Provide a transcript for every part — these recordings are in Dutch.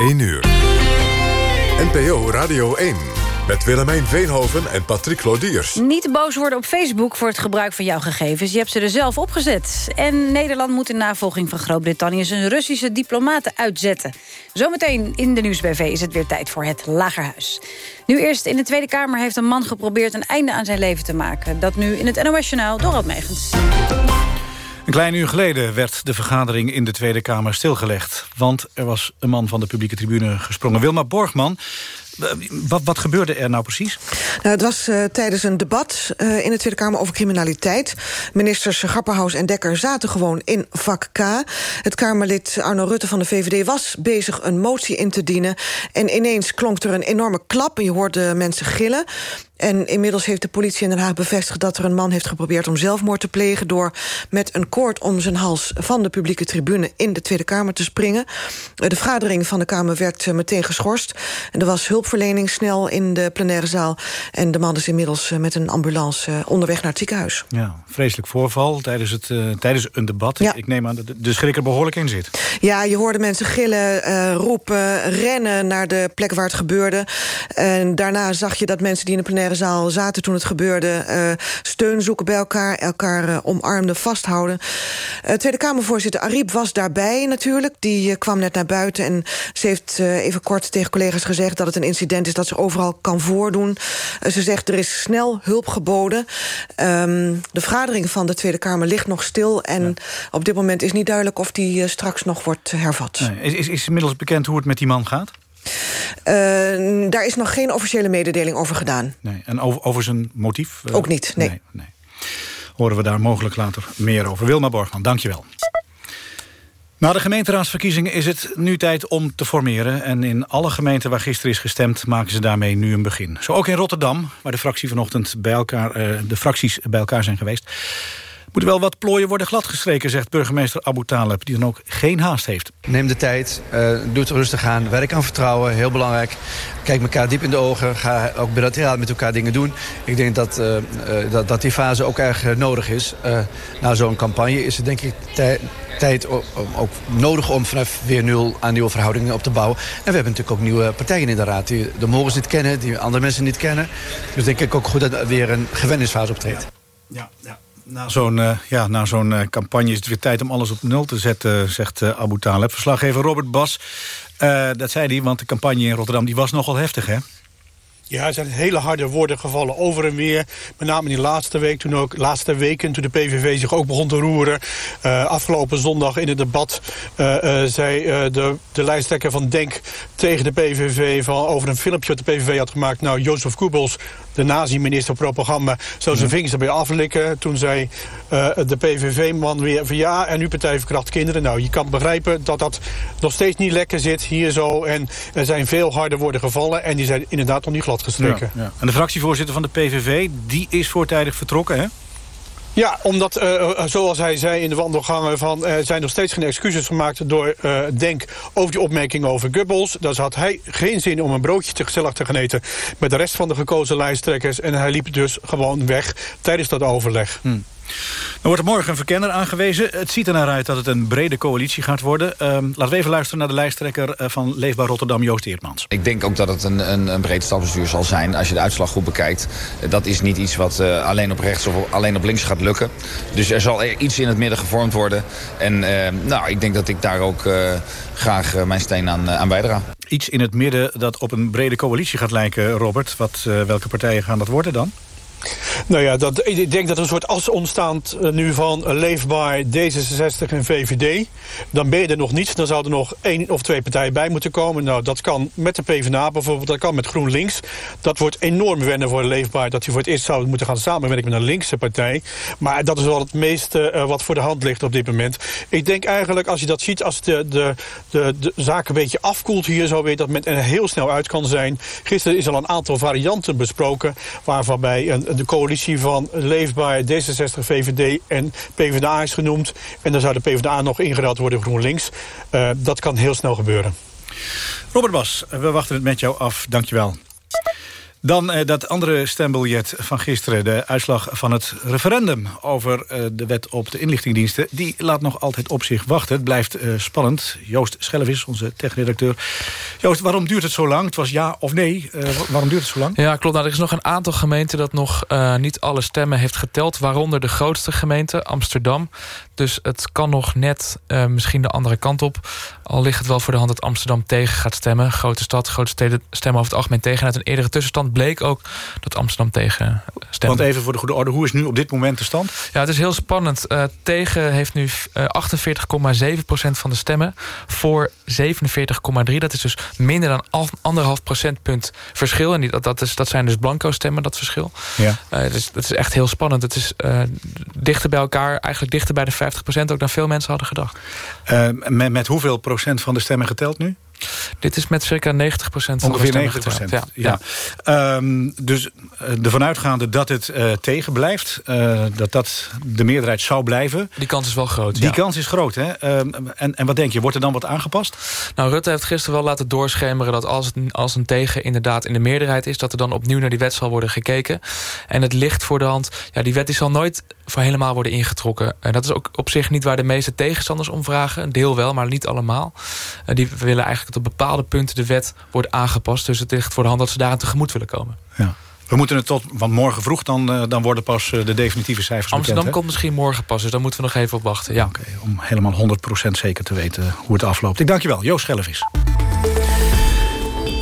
1 uur. NPO Radio 1. Met Willemijn Veenhoven en Patrick Lodiers. Niet boos worden op Facebook voor het gebruik van jouw gegevens. Je hebt ze er zelf opgezet. En Nederland moet in navolging van Groot-Brittannië... zijn Russische diplomaten uitzetten. Zometeen in de Nieuwsbv is het weer tijd voor het Lagerhuis. Nu eerst in de Tweede Kamer heeft een man geprobeerd... een einde aan zijn leven te maken. Dat nu in het NOS-journaal Dorald Megens. Een klein uur geleden werd de vergadering in de Tweede Kamer stilgelegd. Want er was een man van de publieke tribune gesprongen. Wilma Borgman, wat, wat, gebeurde er nou precies? Nou, het was uh, tijdens een debat uh, in de Tweede Kamer over criminaliteit. Ministers Grapperhaus en Dekker zaten gewoon in vak K. Het Kamerlid Arno Rutte van de VVD was bezig een motie in te dienen. En ineens klonk er een enorme klap en je hoorde mensen gillen. En inmiddels heeft de politie in Den Haag bevestigd... dat er een man heeft geprobeerd om zelfmoord te plegen... door met een koord om zijn hals van de publieke tribune... in de Tweede Kamer te springen. De vergadering van de Kamer werd eh, meteen geschorst. En er was hulpverlening snel in de plenaire zaal. En de man is inmiddels eh, met een ambulance eh, onderweg naar het ziekenhuis. Ja, vreselijk voorval tijdens, het, uh, tijdens een debat. Ja. Ik neem aan dat de schrik er behoorlijk in zit. Ja, je hoorde mensen gillen, uh, roepen, rennen naar de plek waar het gebeurde. En daarna zag je dat mensen die in de plenaire zaal zaten toen het gebeurde... Uh, steun zoeken bij elkaar, elkaar omarmden, vasthouden. Tweede Kamervoorzitter Ariep was daarbij natuurlijk. Die kwam net naar buiten en ze heeft even kort tegen collega's gezegd... dat het een incident is dat zich overal kan voordoen. ze zegt er is snel hulp geboden. Um, de vergadering van de Tweede Kamer ligt nog stil... en ja. op dit moment is niet duidelijk of die straks nog wordt hervat. Nee. Is, is, is inmiddels bekend hoe het met die man gaat? Uh, daar is nog geen officiële mededeling over gedaan. Nee. En over, over zijn motief? Uh, Ook niet, nee. nee. nee. Horen we daar mogelijk later meer over. Wilma Borgman, dankjewel. Na de gemeenteraadsverkiezingen is het nu tijd om te formeren. En in alle gemeenten waar gisteren is gestemd... maken ze daarmee nu een begin. Zo ook in Rotterdam, waar de, fractie vanochtend bij elkaar, uh, de fracties bij elkaar zijn geweest. Moet wel wat plooien worden gladgestreken, zegt burgemeester Abu Taleb... die dan ook geen haast heeft. Neem de tijd, uh, doe het rustig aan, werk aan vertrouwen, heel belangrijk. Kijk elkaar diep in de ogen, ga ook bilateraal met elkaar dingen doen. Ik denk dat, uh, uh, dat, dat, die fase ook erg nodig is. na zo'n campagne is het denk ik tijd ook nodig om vanaf weer nul aan nieuwe verhoudingen op te bouwen. En we hebben natuurlijk ook nieuwe partijen in de raad... die de morgens niet kennen, die andere mensen niet kennen. Dus denk ik ook goed dat er weer een gewenningsfase optreedt. Ja, ja. Na zo'n uh, ja, na zo'n uh, campagne is het weer tijd om alles op nul te zetten, zegt uh, Abu Taleb. Verslaggever Robert Bas, dat zei hij, want de campagne in Rotterdam die was nogal heftig, hè? Ja, er zijn hele harde woorden gevallen over en weer. Met name in die laatste week, toen ook, laatste weken, toen de PVV zich ook begon te roeren. Afgelopen zondag in het debat zei de, de lijsttrekker van Denk tegen de PVV... Van, over een filmpje wat de PVV had gemaakt. Nou, Jozef Goebbels, de nazi-minister propaganda, zou zijn vingers erbij aflikken. Toen zei de PVV-man weer van ja, en nu Partij Verkracht Kinderen. Nou, je kan begrijpen dat dat nog steeds niet lekker zit hier zo. En er zijn veel harde woorden gevallen en die zijn inderdaad nog niet glad gestreken. Ja, ja. En de fractievoorzitter van de PVV, die is voortijdig vertrokken, hè? Ja, omdat, uh, zoals hij zei in de wandelgangen... Van, uh, zijn nog steeds geen excuses gemaakt door Denk... over die opmerking over Goebbels. Dus had hij geen zin om een broodje te gezellig te gaan eten... met de rest van de gekozen lijsttrekkers. En hij liep dus gewoon weg tijdens dat overleg. Hmm. Er wordt morgen een verkenner aangewezen. Het ziet er naar uit dat het een brede coalitie gaat worden. Uh, laten we even luisteren naar de lijsttrekker van Leefbaar Rotterdam, Joost Eertmans. Ik denk ook dat het een, een, een breed stapsbestuur zal zijn. Als je de uitslag goed bekijkt. Dat is niet iets wat uh, alleen op rechts of alleen op links gaat lukken. Dus er zal iets in het midden gevormd worden. En uh, nou, ik denk dat ik daar ook graag mijn steen aan, aan bijdraag. Iets in het midden dat op een brede coalitie gaat lijken, Robert. Wat, welke partijen gaan dat worden dan? Nou ja, dat, ik denk dat er een soort as ontstaat nu van Leefbaar, D66 en VVD. Dan ben je er nog niet. Dan zouden er nog één of twee partijen bij moeten komen. Nou, dat kan met de PvdA bijvoorbeeld, dat kan met GroenLinks. Dat wordt enorm wennen voor Leefbaar... dat die voor het eerst zouden moeten gaan samenwerken met een linkse partij. Maar dat is wel het meeste uh, wat voor de hand ligt op dit moment. Ik denk eigenlijk, als je dat ziet, als de, de, de, de zaak een beetje afkoelt hier... zo weet dat men er heel snel uit kan zijn. Gisteren is al een aantal varianten besproken... waarvan bij een de coalitie van Leefbaar, D66, VVD en PvdA is genoemd. En dan zou de PvdA nog ingeruild worden GroenLinks. Uh, dat kan heel snel gebeuren. Robert Bas, we wachten het met jou af. Dankjewel. Dan eh, dat andere stembiljet van gisteren. De uitslag van het referendum over eh, de wet op de inlichtingdiensten. Die laat nog altijd op zich wachten. Het blijft eh, spannend. Joost Schellevis, onze techredacteur... Joost, waarom duurt het zo lang? Het was ja of nee. Waarom duurt het zo lang? Ja, klopt. Nou, er is nog een aantal gemeenten dat nog niet alle stemmen heeft geteld. Waaronder de grootste gemeente, Amsterdam. Dus het kan nog net misschien de andere kant op. Al ligt het wel voor de hand dat Amsterdam tegen gaat stemmen. Grote stad, grote steden stemmen over het algemeen tegen. En uit een eerdere tussenstand bleek ook dat Amsterdam tegen stemt. Want even voor de goede orde, hoe is nu op dit moment de stand? Ja, het is heel spannend. tegen heeft nu 48,7% van de stemmen. Voor 47,3%. Dat is dus minder dan anderhalf procentpunt verschil. En dat, dat, is, dat zijn dus blanco stemmen, dat verschil. Ja. Uh, dus, dat is echt heel spannend. Het is uh, dichter bij elkaar, eigenlijk dichter bij de 50 procent... ook dan veel mensen hadden gedacht. Met, met hoeveel procent van de stemmen geteld nu? Dit is met circa 90 procent van Ongeveer 90 procent, ja. ja. ja. Um, dus ervan uitgaande dat het uh, tegen blijft... Uh, dat dat de meerderheid zou blijven... Die kans is wel groot, Die kans is groot, hè? Um, en, en wat denk je, wordt er dan wat aangepast? Nou, Rutte heeft gisteren wel laten doorschemeren... dat als, het, als een tegen inderdaad in de meerderheid is... dat er dan opnieuw naar die wet zal worden gekeken. En het ligt voor de hand... Ja, die wet die zal nooit voor helemaal worden ingetrokken. En dat is ook op zich niet waar de meeste tegenstanders om vragen. Een deel wel, maar niet allemaal. Uh, die willen eigenlijk dat op bepaalde punten de wet wordt aangepast. Dus het ligt voor de hand dat ze daar aan tegemoet willen komen. Ja. We moeten het tot, want morgen vroeg dan, uh, dan worden pas uh, de definitieve cijfers Amsterdam bekend, komt misschien morgen pas, dus daar moeten we nog even op wachten. Ja. Okay, om helemaal 100% zeker te weten hoe het afloopt. Ik dank je wel, Joost Schellevis.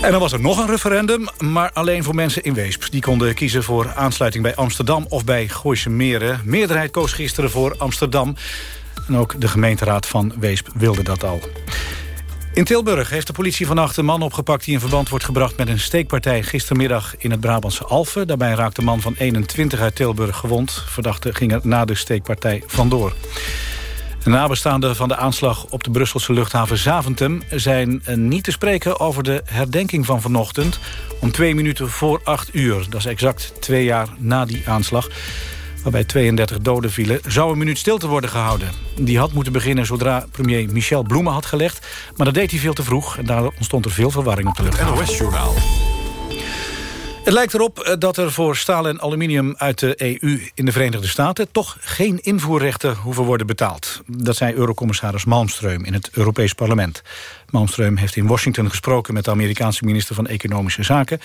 En dan was er nog een referendum, maar alleen voor mensen in Weesp. Die konden kiezen voor aansluiting bij Amsterdam of bij Gooise Meren. Meerderheid koos gisteren voor Amsterdam. En ook de gemeenteraad van Weesp wilde dat al. In Tilburg heeft de politie vannacht een man opgepakt... die in verband wordt gebracht met een steekpartij gistermiddag in het Brabantse Alphen. Daarbij raakte een man van 21 uit Tilburg gewond. Verdachte ging er na de steekpartij vandoor. De nabestaanden van de aanslag op de Brusselse luchthaven Zaventem... zijn niet te spreken over de herdenking van vanochtend... om twee minuten voor acht uur. Dat is exact twee jaar na die aanslag waarbij 32 doden vielen, zou een minuut stilte worden gehouden. Die had moeten beginnen zodra premier Michel Bloemen had gelegd... maar dat deed hij veel te vroeg en daardoor ontstond er veel verwarring op de luchthaven. NOS-journaal. Het lijkt erop eh, dat er voor staal en aluminium uit de EU in de Verenigde Staten... toch geen invoerrechten hoeven worden betaald. Dat zei eurocommissaris Malmström in het Europees Parlement. Malmström heeft in Washington gesproken met de Amerikaanse minister van Economische Zaken...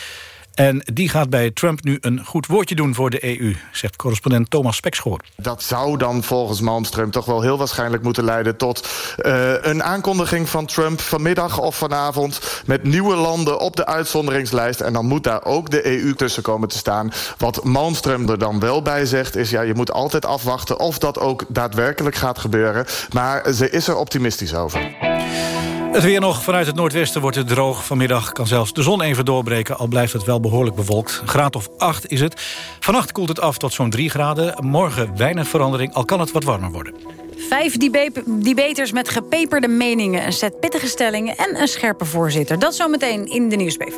En die gaat bij Trump nu een goed woordje doen voor de EU... zegt correspondent Thomas Spekschoor. Dat zou dan volgens Malmström toch wel heel waarschijnlijk moeten leiden... tot uh, een aankondiging van Trump vanmiddag of vanavond... met nieuwe landen op de uitzonderingslijst. En dan moet daar ook de EU tussen komen te staan. Wat Malmström er dan wel bij zegt is... ja, je moet altijd afwachten of dat ook daadwerkelijk gaat gebeuren. Maar ze is er optimistisch over. Het weer nog. Vanuit het noordwesten wordt het droog. Vanmiddag kan zelfs de zon even doorbreken... al blijft het wel behoorlijk bewolkt. Graad of 8 is het. Vannacht koelt het af tot zo'n 3 graden. Morgen weinig verandering, al kan het wat warmer worden. Vijf debaters met gepeperde meningen, een set pittige stellingen... en een scherpe voorzitter. Dat zometeen in de Nieuwsbv.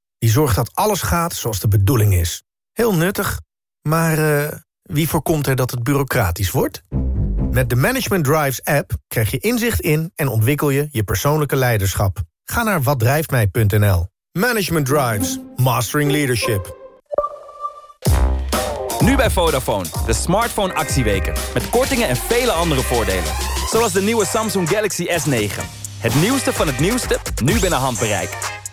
Die zorgt dat alles gaat zoals de bedoeling is. Heel nuttig, maar uh, wie voorkomt er dat het bureaucratisch wordt? Met de Management Drives app krijg je inzicht in en ontwikkel je je persoonlijke leiderschap. Ga naar watdrijftmij.nl. Management Drives. Mastering Leadership. Nu bij Vodafone. De smartphone actieweken. Met kortingen en vele andere voordelen. Zoals de nieuwe Samsung Galaxy S9. Het nieuwste van het nieuwste, nu binnen handbereik.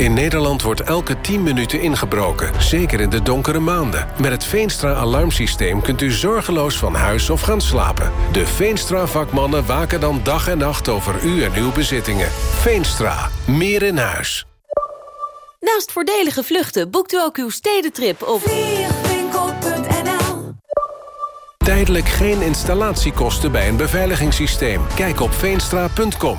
In Nederland wordt elke 10 minuten ingebroken, zeker in de donkere maanden. Met het Veenstra-alarmsysteem kunt u zorgeloos van huis of gaan slapen. De Veenstra-vakmannen waken dan dag en nacht over u en uw bezittingen. Veenstra, meer in huis. Naast voordelige vluchten boekt u ook uw stedentrip op... vliegwinkel.nl Tijdelijk geen installatiekosten bij een beveiligingssysteem. Kijk op veenstra.com.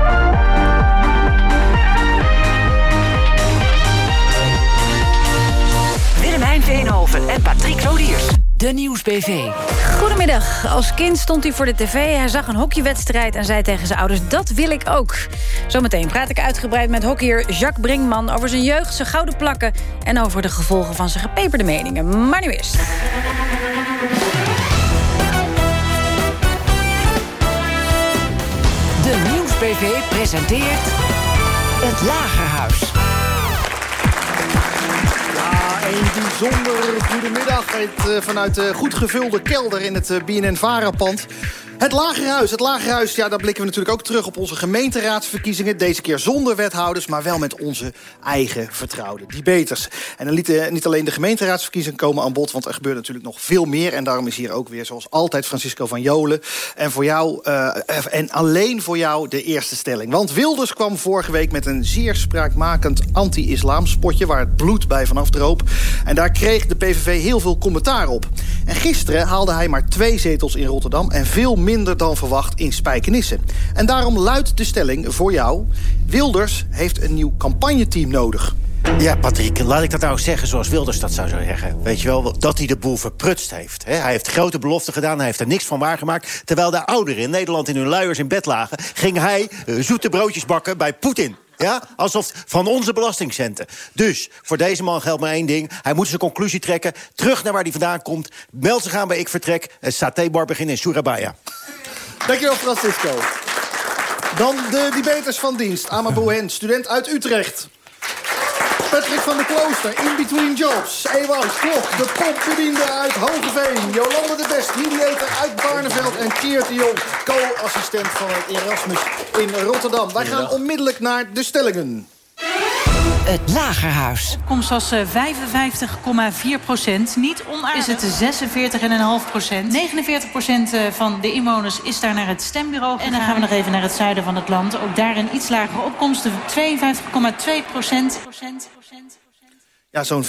En Patrick Lodiers. De Nieuws-BV. Goedemiddag. Als kind stond hij voor de tv. Hij zag een hockeywedstrijd en zei tegen zijn ouders... dat wil ik ook. Zometeen praat ik uitgebreid met hockeyer Jacques Brinkman... over zijn jeugd, zijn gouden plakken... en over de gevolgen van zijn gepeperde meningen. Maar nu eerst. De Nieuws-BV presenteert... Het Lagerhuis. Een bijzonder goedemiddag uh, vanuit de goed gevulde kelder in het uh, BNN-Vara-pand. Het Lagerhuis. Het Lagerhuis, ja, daar blikken we natuurlijk ook terug op onze gemeenteraadsverkiezingen. Deze keer zonder wethouders, maar wel met onze eigen vertrouwde debaters. En dan lieten niet alleen de gemeenteraadsverkiezingen komen aan bod... want er gebeurt natuurlijk nog veel meer. En daarom is hier ook weer, zoals altijd, Francisco van Jolen. En voor jou, uh, en alleen voor jou, de eerste stelling. Want Wilders kwam vorige week met een zeer spraakmakend anti-islam spotje... waar het bloed bij vanaf droop. En daar kreeg de PVV heel veel commentaar op. En gisteren haalde hij maar twee zetels in Rotterdam... en veel meer minder dan verwacht in Spijkenisse. En daarom luidt de stelling voor jou... Wilders heeft een nieuw campagneteam nodig. Ja, Patrick, laat ik dat nou zeggen zoals Wilders dat zou zeggen. Weet je wel, dat hij de boel verprutst heeft. Hij heeft grote beloften gedaan, hij heeft er niks van waargemaakt. Terwijl de ouderen in Nederland in hun luiers in bed lagen... ging hij uh, zoete broodjes bakken bij Poetin. Ja, alsof van onze belastingcenten. Dus voor deze man geldt maar één ding. Hij moet zijn conclusie trekken. Terug naar waar hij vandaan komt. Meld zich aan bij Ik Vertrek. Een satébar beginnen in Surabaya. Dankjewel, Francisco. Dan de debaters van dienst. Ama Bohen, student uit Utrecht. Patrick van der Klooster, In Between Jobs. Ewout Klok, de popbediende uit Hogeveen. Jolande de Best, mediator uit Barneveld. En Keert de Jong, co-assistent van het Erasmus in Rotterdam. Wij gaan onmiddellijk naar de stellingen. Het Lagerhuis. Opkomst was 55,4 procent. Niet onaardig. Is het 46,5 procent. 49 procent van de inwoners is daar naar het stembureau gegaan. En dan gaan we nog even naar het zuiden van het land. Ook daar een iets lagere opkomst. 52,2 procent. Ja, zo'n 55%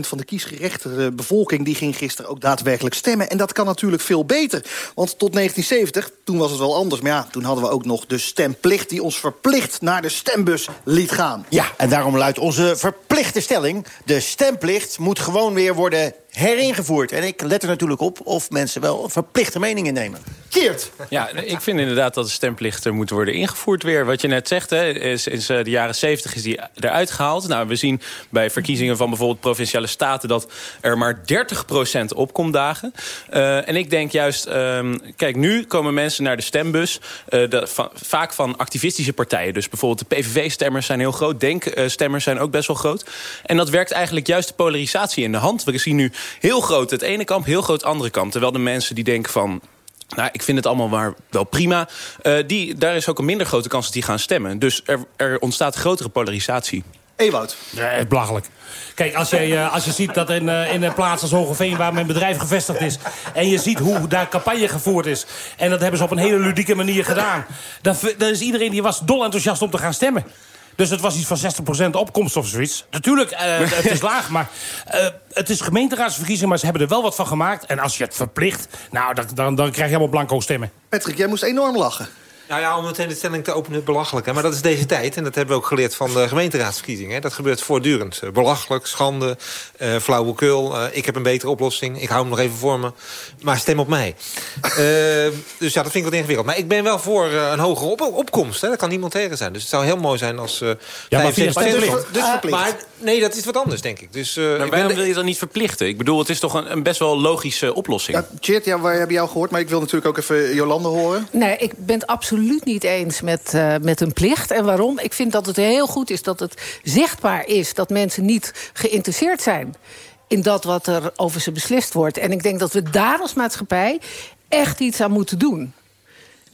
van de kiesgerechtigde bevolking... die ging gisteren ook daadwerkelijk stemmen. En dat kan natuurlijk veel beter. Want tot 1970, toen was het wel anders. Maar ja, toen hadden we ook nog de stemplicht... die ons verplicht naar de stembus liet gaan. Ja, en daarom luidt onze verplichte stelling... de stemplicht moet gewoon weer worden heringevoerd. En ik let er natuurlijk op of mensen wel verplichte mening innemen. Keert! Ja, ik vind inderdaad dat de stemplicht er moet worden ingevoerd weer. Wat je net zegt, hè, sinds de jaren 70 is die eruit gehaald. Nou, we zien bij verkiezingen van bijvoorbeeld provinciale staten... dat er maar 30% opkomt dagen. Uh, en ik denk juist, um, kijk, nu komen mensen naar de stembus... Uh, de, van, vaak van activistische partijen. Dus bijvoorbeeld de PVV-stemmers zijn heel groot. Denk-stemmers zijn ook best wel groot. En dat werkt eigenlijk juist de polarisatie in de hand. We zien nu heel groot het ene kamp, heel groot het andere kamp. Terwijl de mensen die denken van... Nou, ik vind het allemaal maar wel prima. Uh, die, daar is ook een minder grote kans dat die gaan stemmen. Dus er, er ontstaat grotere polarisatie. Ewout. Ja, belachelijk. Kijk, als je, uh, als je ziet dat in, uh, in een plaats als Hogeveen... waar mijn bedrijf gevestigd is... en je ziet hoe daar campagne gevoerd is... en dat hebben ze op een hele ludieke manier gedaan... dan, dan is iedereen die was dol enthousiast om te gaan stemmen. Dus het was iets van 60% opkomst of zoiets. Natuurlijk, uh, het is laag, maar uh, het is gemeenteraadsverkiezing... maar ze hebben er wel wat van gemaakt. En als je het verplicht, nou, dan, dan, dan krijg je helemaal blanco stemmen. Patrick, jij moest enorm lachen. Nou ja, om meteen de stelling te openen, belachelijk. Hè? Maar dat is deze tijd. En dat hebben we ook geleerd van de gemeenteraadsverkiezingen. Hè? Dat gebeurt voortdurend. Eh, belachelijk, schande, uh, flauwekul. Uh, ik heb een betere oplossing. Ik hou hem nog even voor me. Maar stem op mij. uh, dus ja, dat vind ik wat ingewikkeld. Maar ik ben wel voor een hogere op opkomst. Hè? Dat kan niemand tegen zijn. Dus het zou heel mooi zijn als... Uh, ja, maar, dus, dus verplicht. maar nee, dat is wat anders, denk ik. Dus, maar waarom wil je dat niet verplichten? Ik bedoel, het is toch een, een best wel logische oplossing. Ja, Chit, ja, waar heb je jou gehoord? Maar ik wil natuurlijk ook even Jolande horen. Nee, ik ben het absoluut niet eens met, uh, met een plicht. En waarom? Ik vind dat het heel goed is dat het zichtbaar is... dat mensen niet geïnteresseerd zijn in dat wat er over ze beslist wordt. En ik denk dat we daar als maatschappij echt iets aan moeten doen.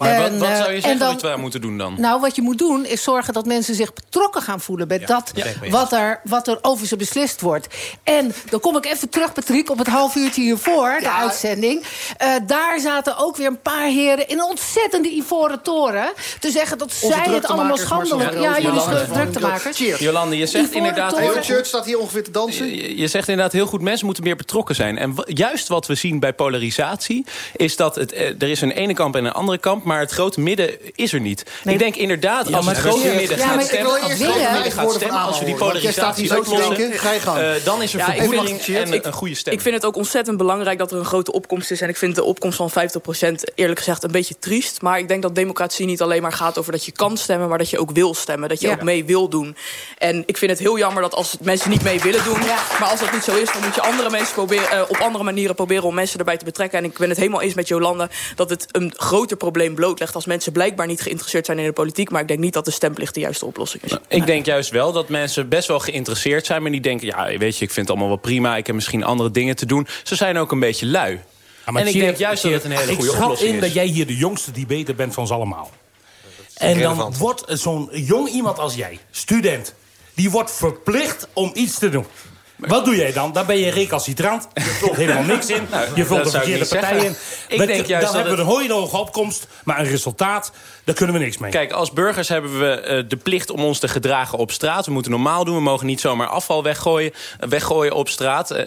Maar en, wat, wat, zou je zeggen dan, dat moeten doen dan? Nou, wat je moet doen is zorgen dat mensen zich betrokken gaan voelen... bij ja, dat ja, wat, er, wat er over ze beslist wordt. En dan kom ik even terug, Patrick, op het half uurtje hiervoor, de uitzending. Uh, daar zaten ook weer een paar heren in een ontzettende ivoren toren... te zeggen dat zij het allemaal schandelijk... Ja, jullie druktemakers. Jolande, je zegt inderdaad... Heel church staat hier ongeveer te dansen. Je, je, zegt inderdaad heel goed, mensen moeten meer betrokken zijn. En juist wat we zien bij polarisatie... is dat het, er is een ene kamp en een andere kamp maar het grote midden is er niet. Nee. Ik denk inderdaad, ja, als het grote midden ja, gaat stemmen... Als het grote midden gaat stemmen, als we die polarisatie. Uh, dan is er ja, verbinding en ik, een goede stem. Ik vind het ook ontzettend belangrijk dat er een grote opkomst is. En ik vind de opkomst van 50% eerlijk gezegd een beetje triest. Maar ik denk dat democratie niet alleen maar gaat over dat je kan stemmen... maar dat je ook wil stemmen, dat je ook mee wil doen. En ik vind het heel jammer dat als mensen niet mee willen doen... maar als dat niet zo is, dan moet je andere mensen proberen, uh, op andere manieren proberen... om mensen erbij te betrekken. En ik ben het helemaal eens met Jolande dat het een groter probleem blootlegt... als mensen blijkbaar niet geïnteresseerd zijn in de politiek. Maar ik denk niet dat de stemplicht de juiste oplossing is. Nou, ik denk juist wel dat mensen best wel geïnteresseerd zijn... maar die denken, ja, weet je, ik vind het allemaal wel prima... ik heb misschien andere dingen te doen. Ze zijn ook een beetje lui. Ja, en ik denk juist dat het een hele goede oplossing is. Ik schat in dat jij hier de jongste debater bent van ze allemaal. En dan wordt zo'n jong iemand als jij, student... die wordt verplicht om iets te doen. Wat doe jij dan? Dan ben je recalcitrant. Je vult helemaal niks in. Nou, je vult de verkeerde partij in. Ik denk juist dan hebben we een hele hoge opkomst. Maar een resultaat, daar kunnen we niks mee. Kijk, als burgers hebben we uh, de plicht om ons te gedragen op straat. We moeten normaal doen. We mogen niet zomaar afval weggooien, weggooien op straat. Uh,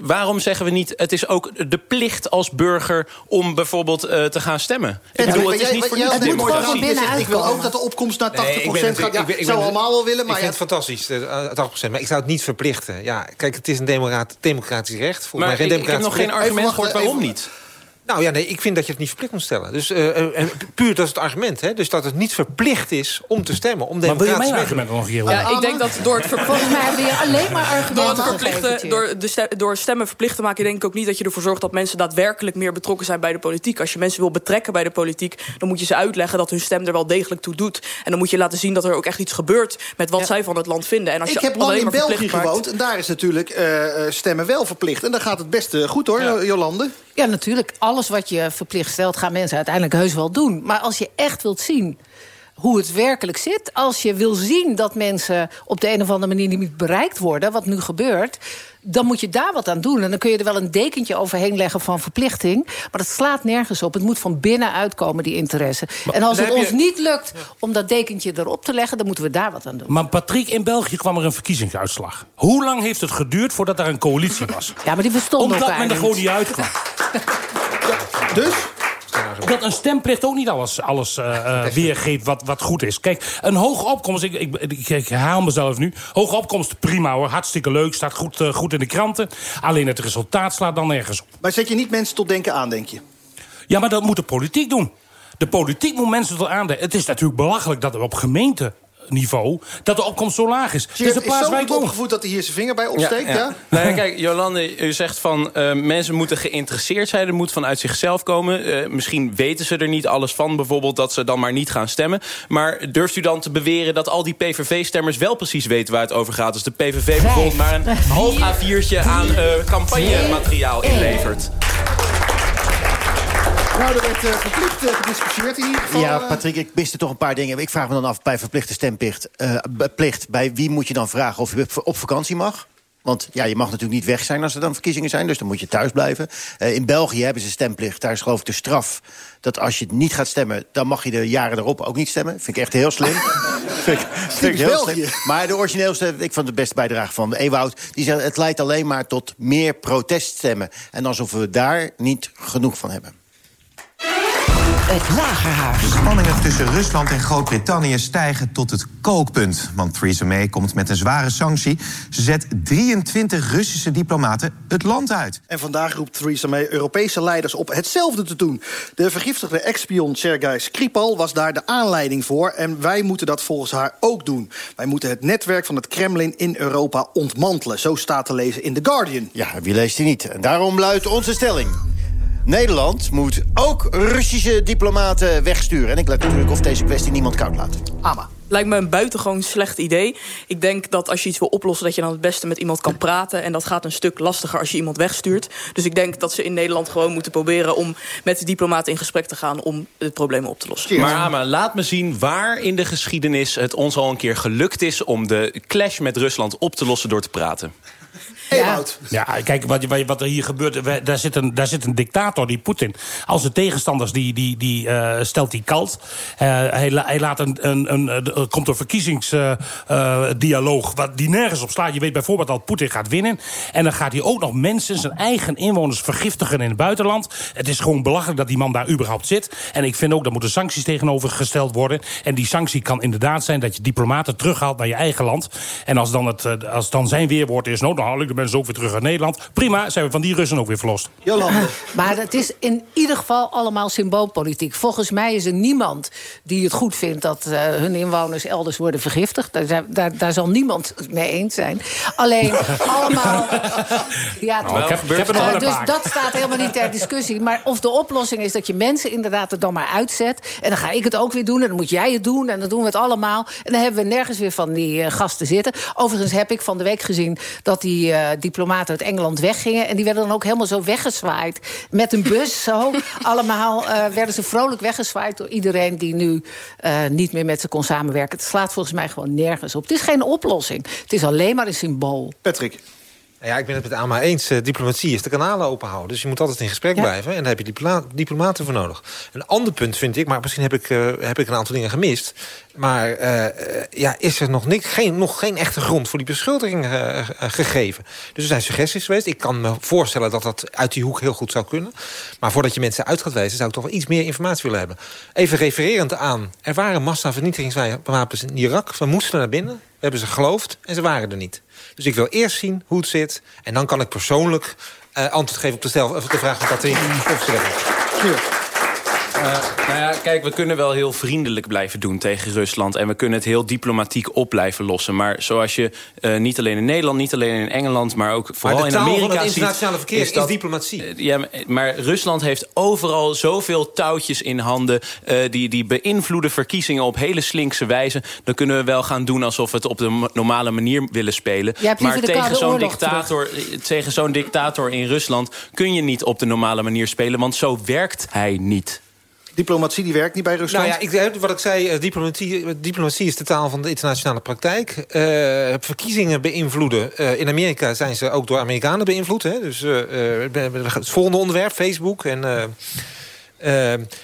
waarom zeggen we niet... het is ook de plicht als burger om bijvoorbeeld uh, te gaan stemmen? Ik bedoel, het is niet voor niets. Ik wil ook dat de opkomst naar 80% gaat. Ja, ik zou allemaal wel willen. Maar ik vind het fantastisch, 80%. Maar ik zou het niet verplichten. Ja, kijk, het is een democratisch recht. Volgens maar mij geen ik, ik heb nog geen argument gehoord waarom niet. Nou ja, nee, ik vind dat je het niet verplicht moet stellen. Dus uh, en puur dat is het argument. Hè? Dus dat het niet verplicht is om te stemmen. Om maar wil je mijn argument nog hier Ja, ik denk dat door het Volgens mij hebben we alleen maar argumenten door, het verplichten, door, de door stemmen verplicht te maken... denk ik ook niet dat je ervoor zorgt dat mensen daadwerkelijk meer betrokken zijn bij de politiek. Als je mensen wil betrekken bij de politiek... dan moet je ze uitleggen dat hun stem er wel degelijk toe doet. En dan moet je laten zien dat er ook echt iets gebeurt... met wat ja. zij van het land vinden. En als ik je heb lang in België gewoond en daar is natuurlijk uh, stemmen wel verplicht. En dan gaat het best goed hoor, ja. Jolande. Ja, natuurlijk. Alles wat je verplicht stelt, gaan mensen uiteindelijk heus wel doen. Maar als je echt wilt zien hoe het werkelijk zit... als je wil zien dat mensen op de een of andere manier niet bereikt worden... wat nu gebeurt, dan moet je daar wat aan doen. En dan kun je er wel een dekentje overheen leggen van verplichting. Maar dat slaat nergens op. Het moet van binnenuit komen, die interesse. Maar, en als het ons niet lukt om dat dekentje erop te leggen... dan moeten we daar wat aan doen. Maar Patrick, in België kwam er een verkiezingsuitslag. Hoe lang heeft het geduurd voordat er een coalitie was? Ja, maar die bestond Omdat men er gewoon niet uitkwam. dus? Dat een stemplicht ook niet alles, alles uh, weergeeft wat, wat goed is. Kijk, een hoge opkomst, ik, ik, ik, ik herhaal mezelf nu. Hoge opkomst, prima hoor, hartstikke leuk, staat goed, uh, goed in de kranten. Alleen het resultaat slaat dan nergens op. Maar zet je niet mensen tot denken aan, denk je? Ja, maar dat moet de politiek doen. De politiek moet mensen tot aandenken. Het is natuurlijk belachelijk dat er op gemeente niveau... dat de opkomst zo laag is. Het is de plaats waar ik opgevoed dat hij hier zijn vinger bij opsteekt, ja? ja? Nou kijk, Jolande, u zegt van... Uh, mensen moeten geïnteresseerd zijn. Het moet vanuit zichzelf komen. Uh, misschien weten ze er niet alles van. Bijvoorbeeld dat ze dan maar niet gaan stemmen. Maar durft u dan te beweren dat al die PVV-stemmers... wel precies weten waar het over gaat? Dus de PVV bijvoorbeeld maar een half A4'tje aan uh, campagnemateriaal inlevert. Nou, er werd uh, verplicht uh, gediscussieerd in ieder geval. Ja, Patrick, ik miste toch een paar dingen. Ik vraag me dan af, bij verplichte stemplicht... Plicht, bij wie moet je dan vragen of je op vakantie mag? Want ja, je mag natuurlijk niet weg zijn als er dan verkiezingen zijn. Dus dan moet je thuis blijven. Uh, in België hebben ze stemplicht. Daar is geloof ik de straf dat als je niet gaat stemmen... dan mag je de jaren erop ook niet stemmen. Vind ik echt heel slim. vind ik, vind ik heel slim. Maar de origineelste, ik vond de beste bijdrage van Ewoud... die zei het leidt alleen maar tot meer proteststemmen. En alsof we daar niet genoeg van hebben. Het Lagerhuis. De spanningen tussen Rusland en Groot-Brittannië stijgen tot het kookpunt. Want Theresa May komt met een zware sanctie. Ze zet 23 Russische diplomaten het land uit. En vandaag roept Theresa May Europese leiders op hetzelfde te doen. De vergiftigde ex-spion Sergei Skripal was daar de aanleiding voor... en wij moeten dat volgens haar ook doen. Wij moeten het netwerk van het Kremlin in Europa ontmantelen. Zo staat te lezen in The Guardian. Ja, wie leest die niet? En daarom luidt onze stelling. Nederland moet ook Russische diplomaten wegsturen. En ik let natuurlijk of deze kwestie niemand koud laat. Ama. Lijkt me een buitengewoon slecht idee. Ik denk dat als je iets wil oplossen... dat je dan het beste met iemand kan praten. En dat gaat een stuk lastiger als je iemand wegstuurt. Dus ik denk dat ze in Nederland gewoon moeten proberen... om met de diplomaten in gesprek te gaan om het probleem op te lossen. Maar Ama, laat me zien waar in de geschiedenis het ons al een keer gelukt is... om de clash met Rusland op te lossen door te praten. Ja. ja, kijk, wat, wat, wat er hier gebeurt... we- Daar zit een, daar zit een dictator, die Poetin. Als de tegenstanders, die, die, die eh, stelt hij kalt. Eh, hij, la- hij laat een, een, een, er komt een verkiezingsdialoog... wat die nergens op slaat. Je weet bijvoorbeeld dat Poetin gaat winnen. En dan gaat hij ook nog mensen, zijn eigen inwoners... vergiftigen in het buitenland. Het is gewoon belachelijk dat die man daar überhaupt zit. En ik vind ook, daar moeten sancties tegenover gesteld worden. En die sanctie kan inderdaad zijn dat je diplomaten terughaalt naar je eigen land. En als dan, het, als dan zijn weerwoord is... nou, dan haal ik de mensen ook weer terug uit Nederland. Prima, zijn we van die Russen ook weer verlost. Jolande. Maar het is in ieder geval allemaal symboolpolitiek. Volgens mij is er niemand die het goed vindt... dat eh, hun inwoners elders worden vergiftigd. Daar, daar, daar zal niemand het mee eens zijn. Alleen allemaal... Ja, Nou, ik heb- ik heb er nog wel een dus paar. dat staat helemaal niet ter discussie. Maar of de oplossing is dat je mensen inderdaad er dan maar uitzet... en dan ga ik het ook weer doen en dan moet jij het doen... en dan doen we het allemaal. En dan hebben we nergens weer van die eh, gasten zitten. Overigens heb ik van de week gezien... dat die eh, diplomaten uit Engeland weggingen... en die werden dan ook helemaal zo weggezwaaid. Met een bus zo. Allemaal eh, werden ze vrolijk weggezwaaid door iedereen... die nu eh, niet meer met ze kon samenwerken. Het slaat volgens mij gewoon nergens op. Het is geen oplossing. Het is alleen maar een symbool. Patrick. Ja, ik ben het met Ama eens. Eh, diplomatie is de kanalen openhouden. Dus je moet altijd in gesprek blijven. En daar heb je dipla- diplomaten voor nodig. Een ander punt vind ik, maar misschien heb ik, eh, heb ik een aantal dingen gemist. Maar eh, ja, is er nog, niks, geen, nog geen echte grond voor die beschuldiging gegeven. Dus er zijn suggesties geweest. Ik kan me voorstellen dat dat uit die hoek heel goed zou kunnen. Maar voordat je mensen uit gaat wijzen... zou ik toch wel iets meer informatie willen hebben. Even refererend aan... er waren massavernietigingswapens in Irak. We moesten naar binnen. We hebben ze geloofd en ze waren er niet. Dus ik wil eerst zien hoe het zit. En dan kan ik persoonlijk eh, antwoord geven op de, stel, of de vraag van Katrien. Eh, nou ja, kijk, we kunnen wel heel vriendelijk blijven doen tegen Rusland... en we kunnen het heel diplomatiek op blijven lossen. Maar zoals je eh, niet alleen in Nederland, niet alleen in Engeland... maar ook vooral de in taal van Amerika het ziet, internationale verkeer is dat- diplomatie. Eh, Ja, maar- maar Rusland heeft overal zoveel touwtjes in handen... eh, die, die beïnvloeden verkiezingen op hele slinkse wijze. Dan kunnen we wel gaan doen alsof we het op de normale manier willen spelen. Maar tegen zo'n dictator, tegen zo'n dictator in Rusland... kun je niet op de normale manier spelen, want zo werkt hij niet. Diplomatie die werkt niet bij Rusland. Nou ja, ik, wat ik zei, eh, diplomatie, diplomatie is de taal van de internationale praktijk. Eh, verkiezingen beïnvloeden. Eh, in Amerika zijn ze ook door Amerikanen beïnvloed. Hè? Dus eh, eh, het volgende onderwerp, Facebook. En,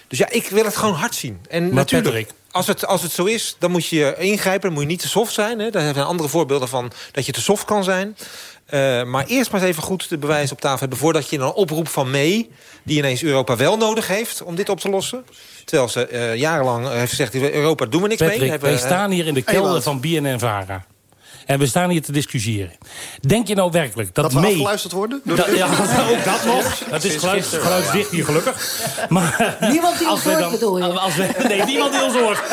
dus ja, ik wil het gewoon hard zien. En Maar natuurlijk, Patrick- als het, als het zo is, dan moet je ingrijpen. Dan moet je niet te soft zijn. Hè? Daar zijn andere voorbeelden van dat je te soft kan zijn. Eh, maar eerst maar eens even goed de bewijs op tafel hebben... voordat je een oproep van mee, die ineens Europa wel nodig heeft... om dit op te lossen. Terwijl ze eh, jarenlang heeft gezegd... Europa doen we niks mee. Patrick, Hebben, wij eh, staan hier in de kelder Ewout. van BNN-Vara. En we staan hier te discussiëren. Denk je nou werkelijk dat, Dat we mee... afgeluisterd worden? Door Dat, de- ja, ook dat nog. Het is geluid, geluidsdicht hier, gelukkig. Maar, Niemand die als ons hoort, bedoel je? Als wij, nee, niemand die ons hoort.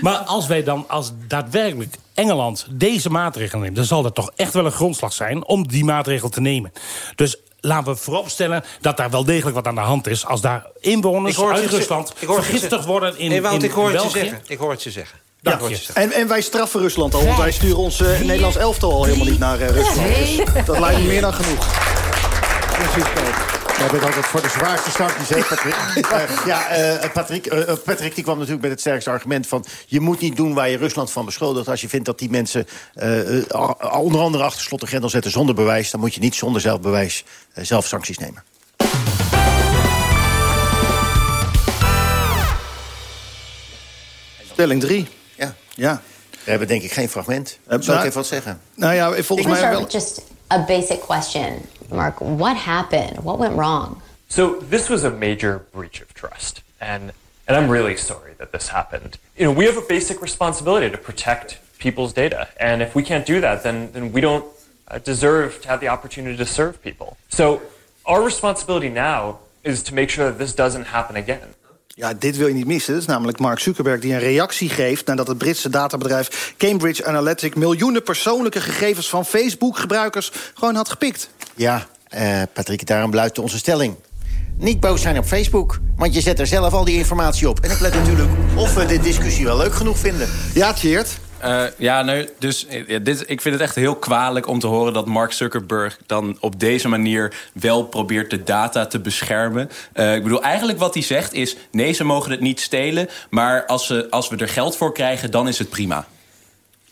Maar als wij dan als daadwerkelijk Engeland deze maatregelen neemt... dan zal dat toch echt wel een grondslag zijn om die maatregel te nemen. Dus laten we vooropstellen dat daar wel degelijk wat aan de hand is... als daar inwoners uit Rusland vergiftigd worden in, Nee, Wout, in ik hoor België. zeggen. Ik hoor het je zeggen. Dank Ik hoor je. het je zeggen. En, en wij straffen Rusland al, want wij sturen ons eh, Nederlands elftal al helemaal niet naar eh, Rusland. Dus dat lijkt me meer dan genoeg. Jij bent altijd voor de zwaarste sancties, hè, Patrick? Eh, ja, eh, Patrick, Patrick die kwam natuurlijk met het sterkste argument van... je moet niet doen waar je Rusland van beschuldigt. Als je vindt dat die mensen onder andere achter slot en grendel zetten zonder bewijs... dan moet je niet zonder zelfbewijs zelf sancties nemen. Stelling 3. Ja. Ja. We hebben denk ik geen fragment. Eh, Zal ik even wat zeggen? Nou ja, volgens mij wel... just a basic question, Mark? What happened? What went wrong? So this was a major breach of trust. And, and I'm really sorry that this happened. You know, we have a basic responsibility to protect people's data. And if we can't do that, then, then we don't uh, deserve to have the opportunity to serve people. So our responsibility now is to make sure that this doesn't happen again. Ja, dit wil je niet missen. Dat is namelijk Mark Zuckerberg die een reactie geeft... nadat het Britse databedrijf Cambridge Analytic... miljoenen persoonlijke gegevens van Facebook-gebruikers gewoon had gepikt. Ja, uh, Patrick, daarom luidt onze stelling. Niet boos zijn op Facebook, want je zet er zelf al die informatie op. En ik let natuurlijk of we dit discussie wel leuk genoeg vinden. Ja, Tjeerd. Uh, ja, nou, dus ja, dit, ik vind het echt heel kwalijk om te horen dat Mark Zuckerberg dan op deze manier wel probeert de data te beschermen. Uh, ik bedoel, eigenlijk wat hij zegt is: nee, ze mogen het niet stelen, maar als, ze, als we er geld voor krijgen, dan is het prima.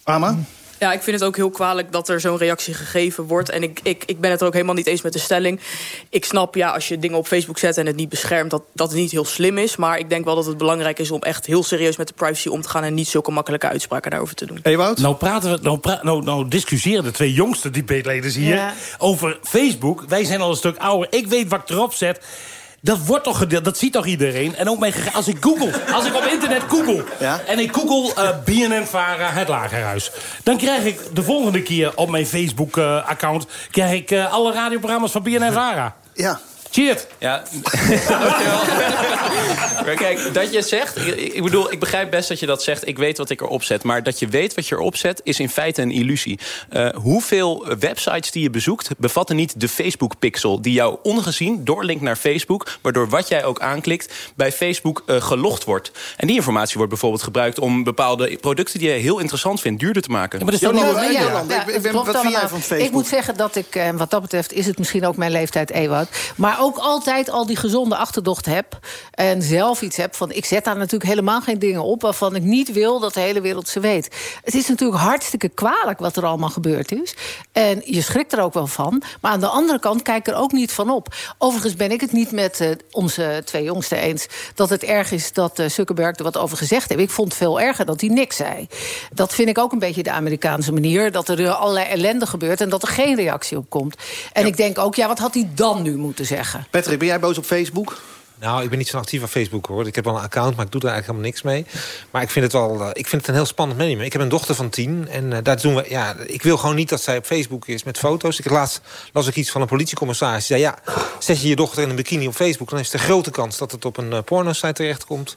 Ama? Ja, ik vind het ook heel kwalijk dat er zo'n reactie gegeven wordt. En ik, ik, ik ben het er ook helemaal niet eens met de stelling. Ik snap, ja, als je dingen op Facebook zet en het niet beschermt... Dat, dat het niet heel slim is. Maar ik denk wel dat het belangrijk is om echt heel serieus met de privacy om te gaan... en niet zulke makkelijke uitspraken daarover te doen. Ewout? Nou, praten we, nou, pra nou, nou discussiëren de twee jongste debateleders hier... Ja. over Facebook. Wij zijn al een stuk ouder. Ik weet wat ik erop zet. Dat wordt toch gedeeld, dat ziet toch iedereen? En ook mijn als ik google, als ik op internet google... Ja? en ik google eh BNN-Vara het Lagerhuis... dan krijg ik de volgende keer op mijn Facebook-account... krijg ik eh, alle radioprogramma's van BNN-Vara. Ja. Cheers. Ja, dankjewel. maar kijk, dat je zegt... Ik, ik bedoel, ik begrijp best dat je dat zegt. Ik weet wat ik erop zet. Maar dat je weet wat je erop zet, is in feite een illusie. Eh, hoeveel websites die je bezoekt... bevatten niet de Facebook-pixel... die jou ongezien doorlinkt naar Facebook... waardoor wat jij ook aanklikt bij Facebook eh, gelogd wordt. En die informatie wordt bijvoorbeeld gebruikt... om bepaalde producten die je heel interessant vindt... duurder te maken. maar dat is toch nieuwe media? Jolanda, ik- ben- wat vind jij van Facebook? Ik moet zeggen dat ik, eh, wat dat betreft... is het misschien ook mijn leeftijd, Ewout. Maar ook altijd al die gezonde achterdocht heb. En zelf iets heb van... ik zet daar natuurlijk helemaal geen dingen op... waarvan ik niet wil dat de hele wereld ze weet. Het is natuurlijk hartstikke kwalijk wat er allemaal gebeurd is. En je schrikt er ook wel van. Maar aan de andere kant kijk er ook niet van op. Overigens ben ik het niet met eh, onze twee jongsten eens... dat het erg is dat eh, Zuckerberg er wat over gezegd heeft. Ik vond het veel erger dat hij niks zei. Dat vind ik ook een beetje de Amerikaanse manier. Dat er allerlei ellende gebeurt en dat er geen reactie op komt. En ik denk ook, ja, wat had hij dan nu moeten zeggen? Patrick, ben jij boos op Facebook? Nou, ik ben niet zo actief op Facebook hoor. Ik heb wel een account, maar ik doe er eigenlijk helemaal niks mee. Maar ik vind het wel, eh, ik vind het een heel spannend medium. Ik heb een dochter van tien en eh, daar doen we, ja, ik wil gewoon niet dat zij op Facebook is met foto's. Ik laatst las ik iets van een politiecommissaris. Die zei, ja, zet je je dochter in een bikini op Facebook, dan is de grote kans dat het op een uh, porno-site terechtkomt.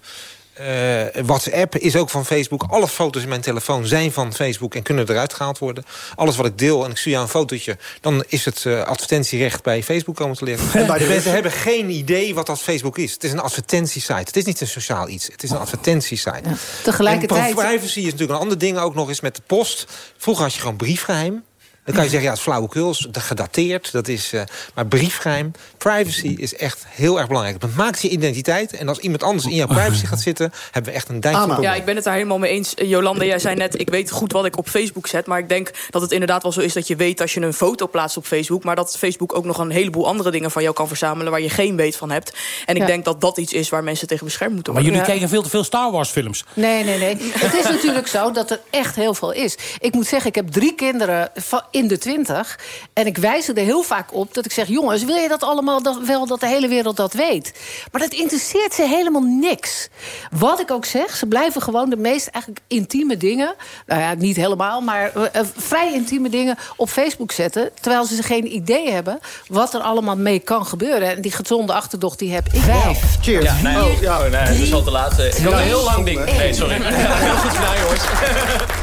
Uh, WhatsApp is ook van Facebook. Alle foto's in mijn telefoon zijn van Facebook en kunnen eruit gehaald worden. Alles wat ik deel en ik stuur jou een fotootje... dan is het uh, advertentierecht bij Facebook komen te liggen. En bij de mensen hebben geen idee wat dat Facebook is. Het is een advertentiesite. Het is niet een sociaal iets. Het is een advertentiesite. Ja, tegelijkertijd... En privacy is natuurlijk een ander ding ook nog eens met de post. Vroeger had je gewoon briefgeheim. Dan kan je zeggen, ja, het is flauwekul, is gedateerd. Dat is, uh, maar briefgeheim, privacy is echt heel erg belangrijk. Het maakt je identiteit. En als iemand anders in jouw privacy gaat zitten... hebben we echt een dijkje Ja, ik ben het daar helemaal mee eens. Jolanda, jij zei net, ik weet goed wat ik op Facebook zet. Maar ik denk dat het inderdaad wel zo is dat je weet... als je een foto plaatst op Facebook... maar dat Facebook ook nog een heleboel andere dingen van jou kan verzamelen... waar je geen weet van hebt. En ik Ja. denk dat dat iets is waar mensen tegen beschermd moeten Maar worden. jullie kijken veel te veel Star Wars films. Nee, nee, nee. Het is natuurlijk zo dat er echt heel veel is. Ik moet zeggen, ik heb drie kinderen va- in de twintig. En ik wijs er heel vaak op dat ik zeg... jongens, wil je dat allemaal dat, wel dat de hele wereld dat weet? Maar dat interesseert ze helemaal niks. Wat ik ook zeg, ze blijven gewoon de meest eigenlijk intieme dingen... nou ja, niet helemaal, maar eh, eh, vrij intieme dingen op Facebook zetten... terwijl ze geen idee hebben wat er allemaal mee kan gebeuren. En die gezonde achterdocht, die heb ik wel. Cheers. Ja, nee, Oh, ja. oh, nee, dat is al te laat. Ik had een heel lang ding. Nee, sorry. Heel goed gedaan, jongens.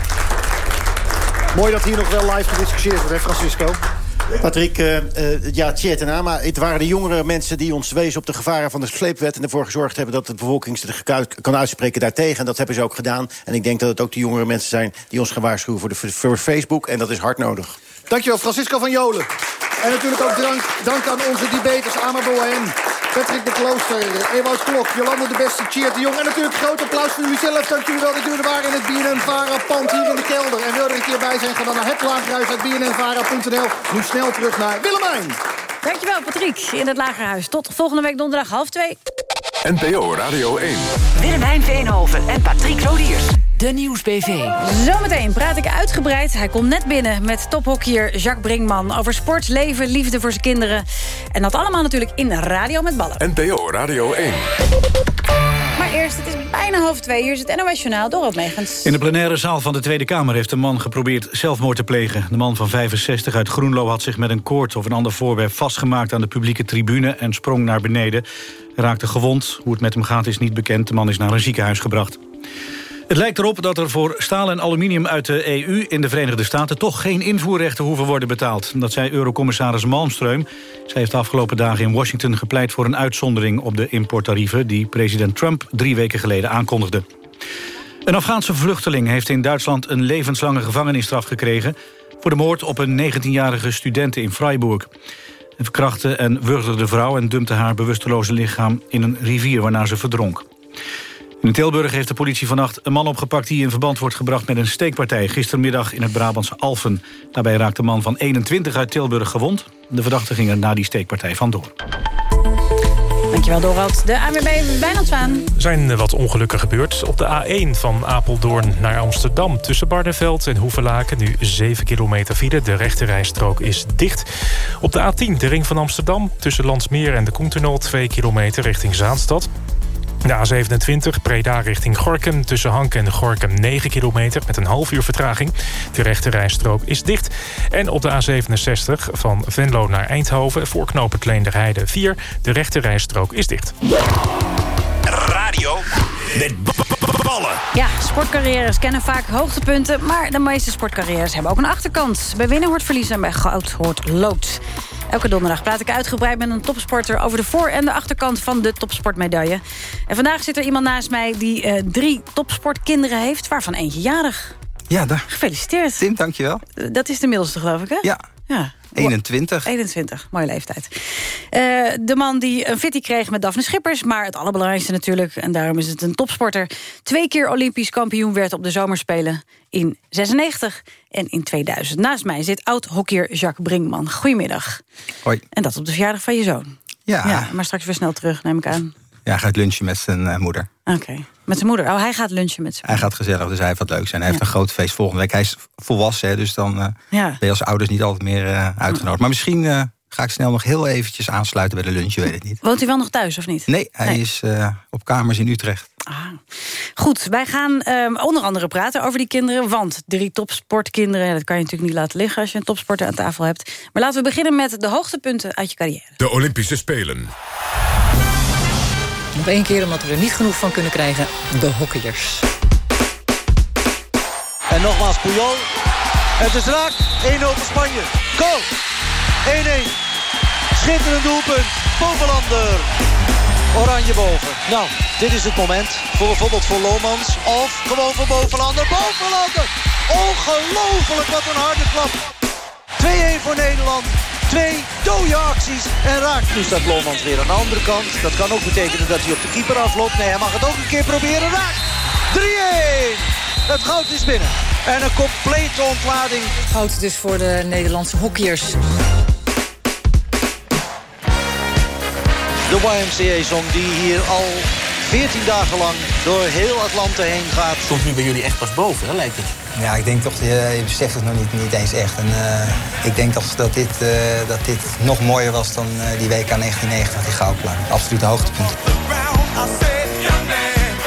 Mooi dat hier nog wel live gediscussieerd wordt, hè, Francisco? Patrick, eh, eh, ja, Tjeerd en maar het waren de jongere mensen die ons wezen op de gevaren van de sleepwet... en ervoor gezorgd hebben dat de bevolking zich kan uitspreken daartegen. En dat hebben ze ook gedaan. En ik denk dat het ook de jongere mensen zijn die ons gaan waarschuwen voor, de, voor Facebook. En dat is hard nodig. Dankjewel, Francisco van Jolen. En natuurlijk ook dank, dank aan onze debaters Ama Bohen, Patrick de Klooster, Ewout Klok, Jolande de Beste, Cheert de Jong. En natuurlijk groot applaus voor jullie zelf. Dank jullie wel dat jullie waren in het BNN-Vara-pand hier in de kelder. En wil er een keer bij zijn, ga dan naar het lagerhuis uit bnnvara.nl. Nu snel terug naar Willemijn. Dankjewel, Patrick, in het Lagerhuis. Tot volgende week donderdag half twee. NPO Radio 1. Willemijn Veenhoven en Patrick Lodiers. De Nieuwsbv. Zometeen praat ik uitgebreid. Hij komt net binnen met tophockeyer Jacques Brinkman... over sport, leven, liefde voor zijn kinderen. En dat allemaal natuurlijk in Radio met Ballen. NPO Radio 1. Maar eerst, het is bijna half twee. Hier is het NOS Journaal, Megens. In de plenaire zaal van de Tweede Kamer heeft een man geprobeerd zelfmoord te plegen. De man van 65 uit Groenlo had zich met een koord of een ander voorwerp vastgemaakt aan de publieke tribune en sprong naar beneden. Hij raakte gewond. Hoe het met hem gaat is niet bekend. De man is naar een ziekenhuis gebracht. Het lijkt erop dat er voor staal en aluminium uit de EU in de Verenigde Staten toch geen invoerrechten hoeven worden betaald. Dat zei eurocommissaris Malmström. Zij heeft de afgelopen dagen in Washington gepleit voor een uitzondering op de importtarieven die president Trump drie weken geleden aankondigde. Een Afghaanse vluchteling heeft in Duitsland een levenslange gevangenisstraf gekregen voor de moord op een 19-jarige studente in Freiburg. Hij verkrachtte en wurgde de vrouw en dumpte haar bewusteloze lichaam in een rivier waarna ze verdronk. In Tilburg heeft de politie vannacht een man opgepakt... die in verband wordt gebracht met een steekpartij... gistermiddag in het Brabantse Alphen. Daarbij raakte een man van 21 uit Tilburg gewond. De verdachte ging er na die steekpartij vandoor. Dankjewel, Dorald. De AWB Wijnandswaan. Er zijn wat ongelukken gebeurd. Op de A1 van Apeldoorn naar Amsterdam... tussen Barneveld en Hoevelaken nu 7 kilometer file. De rechterrijstrook is dicht. Op de A10, de ring van Amsterdam... tussen Landsmeer en de Koentunnel 2 kilometer richting Zaanstad. De A27, Preda richting Gorkum. Tussen Hank en Gorkum 9 kilometer met een half uur vertraging. De rechte rijstrook is dicht. En op de A67 van Venlo naar Eindhoven... voor knooppunt Leenderheide 4. De rechte rijstrook is dicht. Radio met ballen. Ja, sportcarrières kennen vaak hoogtepunten... maar de meeste sportcarrières hebben ook een achterkant. Bij winnen hoort verliezen en bij goud hoort lood. Elke donderdag praat ik uitgebreid met een topsporter... over de voor- en de achterkant van de topsportmedaille. En vandaag zit er iemand naast mij die uh, drie topsportkinderen heeft... waarvan eentje jarig. Ja, daar. Gefeliciteerd. Tim, dankjewel. Uh, dat is de middelste, geloof ik, hè? Ja. Ja. 21. 21, mooie leeftijd. Uh, de man die een fitty kreeg met Daphne Schippers... maar het allerbelangrijkste natuurlijk, en daarom is het een topsporter... twee keer Olympisch kampioen werd op de zomerspelen in 96 en in 2000. Naast mij zit oud-hockeyer Jacques Brinkman. Goedemiddag. Hoi. En dat op de verjaardag van je zoon. Ja. ja maar straks weer snel terug, neem ik aan. Ja, hij gaat lunchen met zijn uh, moeder. Oké, okay. met zijn moeder. Oh, hij gaat lunchen met zijn Hij gaat gezellig, dus hij heeft wat leuks. En hij heeft een groot feest volgende week. Hij is volwassen, hè, dus dan uh, Ja. ben je als ouders niet altijd meer uh, uitgenodigd. Maar misschien uh, ga ik snel nog heel eventjes aansluiten bij de lunch, je weet het niet. Woont hij wel nog thuis, of niet? Nee, hij Nee. is uh, op kamers in Utrecht. Goed, wij gaan um, onder andere praten over die kinderen. Want drie topsportkinderen, dat kan je natuurlijk niet laten liggen... als je een topsporter aan tafel hebt. Maar laten we beginnen met de hoogtepunten uit je carrière. De Olympische Spelen. Nog één keer omdat we er niet genoeg van kunnen krijgen. De hockeyers. En nogmaals Puyol. Het is raak. 1-0 voor Spanje. Goal. 1-1. Schitterend doelpunt. Bovenlander. Oranje boven. Nou, dit is het moment. Voor bijvoorbeeld voor Lomans. Of gewoon voor Bovenlander. Bovenlander. Ongelooflijk wat een harde klap. 2-1 voor Nederland. Twee dode acties en raakt. Nu staat Lomans weer aan de andere kant. Dat kan ook betekenen dat hij op de keeper afloopt. Nee, hij mag het ook een keer proberen. Raakt. 3-1. Het goud is binnen. En een complete ontlading. Goud dus voor de Nederlandse hockeyers. De YMCA-song die hier al 14 dagen lang door heel Atlanta heen gaat. Komt nu bij jullie echt pas boven, hè, lijkt het. Ja, ik denk toch, je, je beseft het nog niet, niet eens echt. En uh, ik denk toch dat dit, uh, dat dit nog mooier was dan uh, die WK 1990, die goudplaat. Absoluut hoogtepunt.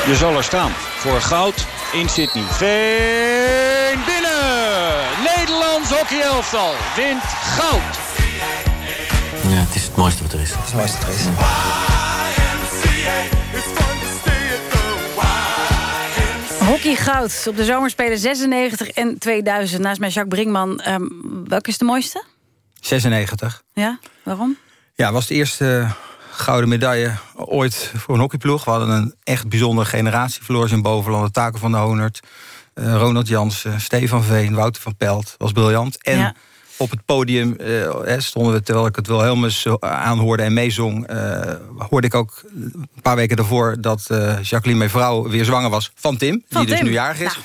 Je zal er staan voor goud in Sydney. Veen binnen! Nederlands hockeyelftal wint goud. Ja, het is het mooiste wat er is. Het is het mooiste wat er is. Hockey goud op de zomerspelen 96 en 2000. Naast mij Jacques Brinkman. Um, welke is de mooiste? 96. Ja, waarom? Ja, was de eerste gouden medaille ooit voor een hockeyploeg. We hadden een echt bijzondere generatie. Verloor in Bovenland, Taken van de Honert... Uh, Ronald Jansen, Stefan Veen, Wouter van Pelt. was briljant. En ja. Op het podium uh, stonden we, terwijl ik het Wilhelmus aanhoorde en meezong... Uh, hoorde ik ook een paar weken daarvoor dat Jacqueline, mijn vrouw, weer zwanger was van Tim. Van die dus nu jarig is.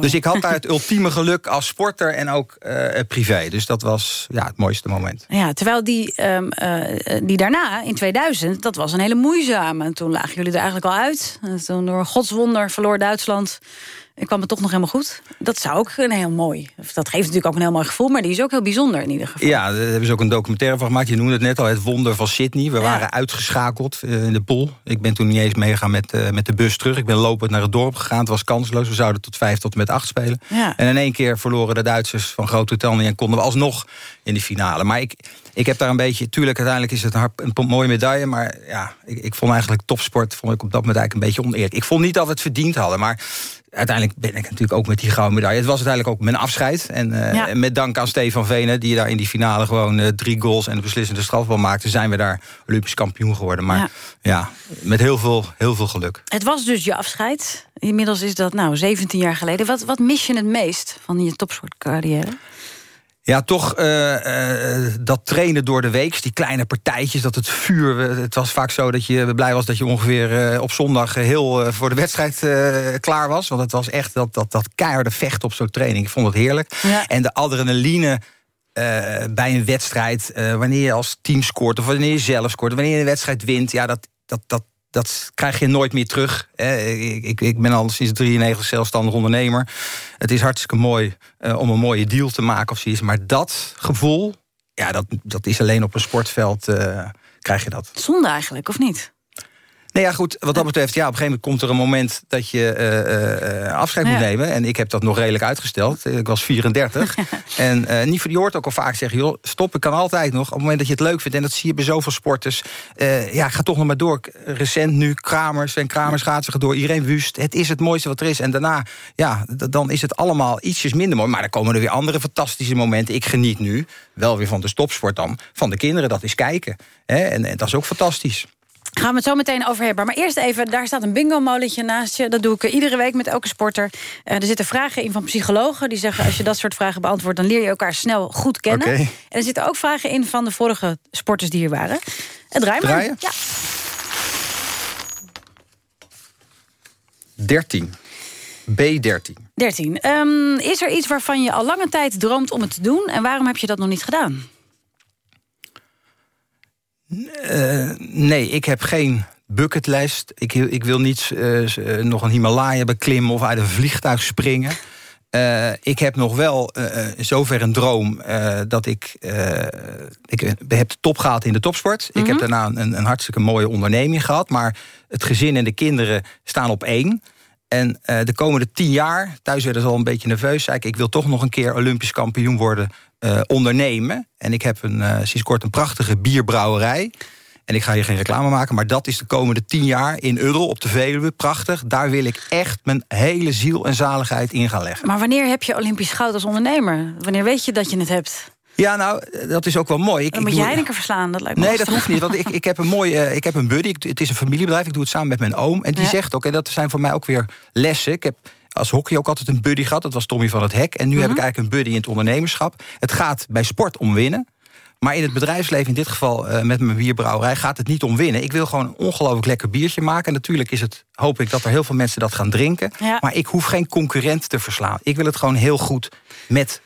Dus ik had daar het ultieme geluk als sporter en ook eh, privé. Dus dat was ja, het mooiste moment. Ja, terwijl die, ehm, eh, die daarna, in 2000, dat was een hele moeizame. Toen lagen jullie er eigenlijk al uit. En toen door godswonder verloor Duitsland ik kwam het toch nog helemaal goed. Dat zou ook een heel mooi... Dat geeft natuurlijk ook een heel mooi gevoel... maar die is ook heel bijzonder in ieder geval. Ja, daar hebben ze ook een documentaire van gemaakt. Je noemde het net al, het wonder van Sydney. We waren uitgeschakeld uh, in de pool. Ik ben toen niet eens meegegaan met, uh, met de bus terug. Ik ben lopend naar het dorp gegaan. Het was kansloos. We zouden tot vijf tot en met acht spelen. Ja. En in één keer verloren de Duitsers van Groot-Brittannië... en konden we alsnog in de finale. Maar ik, ik heb daar een beetje... Tuurlijk, uiteindelijk is het een, een mooie medaille... maar ja, ik, ik vond eigenlijk topsport vond ik op dat moment eigenlijk een beetje oneerlijk. Ik vond niet dat we het verdiend hadden, maar uiteindelijk ben ik natuurlijk ook met die gouden medaille. Het was uiteindelijk ook mijn afscheid. En uh, met dank aan Stefan Venen, die daar in die finale gewoon uh, drie goals en de beslissende strafbal maakte, zijn we daar Olympisch kampioen geworden. Maar ja, ja met heel veel, heel veel geluk. Het was dus je afscheid. Inmiddels is dat nou 17 jaar geleden. Wat, wat mis je het meest van je topsportcarrière? Ja, toch uh, uh, dat trainen door de week, die kleine partijtjes, dat het vuur... Het was vaak zo dat je blij was dat je ongeveer uh, op zondag... heel voor de wedstrijd klaar was. Want het was echt dat, dat, dat keiharde vechten op zo'n training. Ik vond het heerlijk. Ja. En de adrenaline bij een wedstrijd, wanneer je als team scoort... of wanneer je zelf scoort, wanneer je een wedstrijd wint... ja, dat, dat, dat, dat krijg je nooit meer terug. Ik, ik, ik ben al sinds 93 zelfstandig ondernemer. Het is hartstikke mooi uh, om een mooie deal te maken of zoiets. Maar dat gevoel, ja, dat, dat is alleen op een sportveld uh, krijg je dat. Zonde eigenlijk, of niet? Nee, ja, goed. Wat dat betreft, ja, op een gegeven moment komt er een moment dat je uh, uh, afscheid ja. moet nemen. En ik heb dat nog redelijk uitgesteld. Ik was 34. en uh, niet voor die hoort ook al vaak zeggen, joh, stop, ik kan altijd nog. Op het moment dat je het leuk vindt, en dat zie je bij zoveel sporters. ja, ga toch nog maar door. Recent nu, Kramers en Kramers gaat zich door. Iedereen wust. Het is het mooiste wat er is. En daarna, ja, dan is het allemaal ietsjes minder mooi. Maar dan komen er weer andere fantastische momenten. Ik geniet nu, wel weer van de stopsport dan, van de kinderen. Dat is kijken. Hè? En, en dat is ook fantastisch. Gaan we het zo meteen over hebben. Maar eerst even, daar staat een bingo-molentje naast je. Dat doe ik iedere week met elke sporter. Uh, er zitten vragen in van psychologen. Die zeggen, als je dat soort vragen beantwoordt... dan leer je elkaar snel goed kennen. Okay. En er zitten ook vragen in van de vorige sporters die hier waren. Het draai maar. Draaien? Ja. 13. B13. 13. Um, is er iets waarvan je al lange tijd droomt om het te doen... en waarom heb je dat nog niet gedaan? Uh, nee, ik heb geen bucketlist. Ik, ik wil niet uh, nog een Himalaya beklimmen of uit een vliegtuig springen. Uh, ik heb nog wel zover een droom dat ik... ik heb de top gehaald in de topsport. Mm -hmm. Ik heb daarna een, een hartstikke mooie onderneming gehad. Maar het gezin en de kinderen staan op één. En de komende tien jaar, thuis werden ze al een beetje nerveus... zei ik, ik wil toch nog een keer Olympisch kampioen worden uh, ondernemen. En ik heb een, uh, sinds kort een prachtige bierbrouwerij. En ik ga hier geen reclame maken, maar dat is de komende tien jaar in Uddel op de Veluwe. Prachtig. Daar wil ik echt mijn hele ziel en zaligheid in gaan leggen. Maar wanneer heb je Olympisch goud als ondernemer? Wanneer weet je dat je het hebt? Ja, nou, dat is ook wel mooi. Ik, Dan moet ik jij. Heineken verslaan, dat lijkt me Nee, lastig. dat hoeft niet, want ik, ik heb een mooi, uh, ik heb een buddy. Ik, het is een familiebedrijf, ik doe het samen met mijn oom. En die Ja. zegt ook, en dat zijn voor mij ook weer lessen. Ik heb als hockey ook altijd een buddy gehad, dat was Tommy van het Hek. En nu heb Mhm. ik eigenlijk een buddy in het ondernemerschap. Het gaat bij sport om winnen. Maar in het bedrijfsleven, in dit geval uh, met mijn bierbrouwerij... gaat het niet om winnen. Ik wil gewoon een ongelooflijk lekker biertje maken. En natuurlijk is het, hoop ik dat er heel veel mensen dat gaan drinken. Ja. Maar ik hoef geen concurrent te verslaan. Ik wil het gewoon heel goed met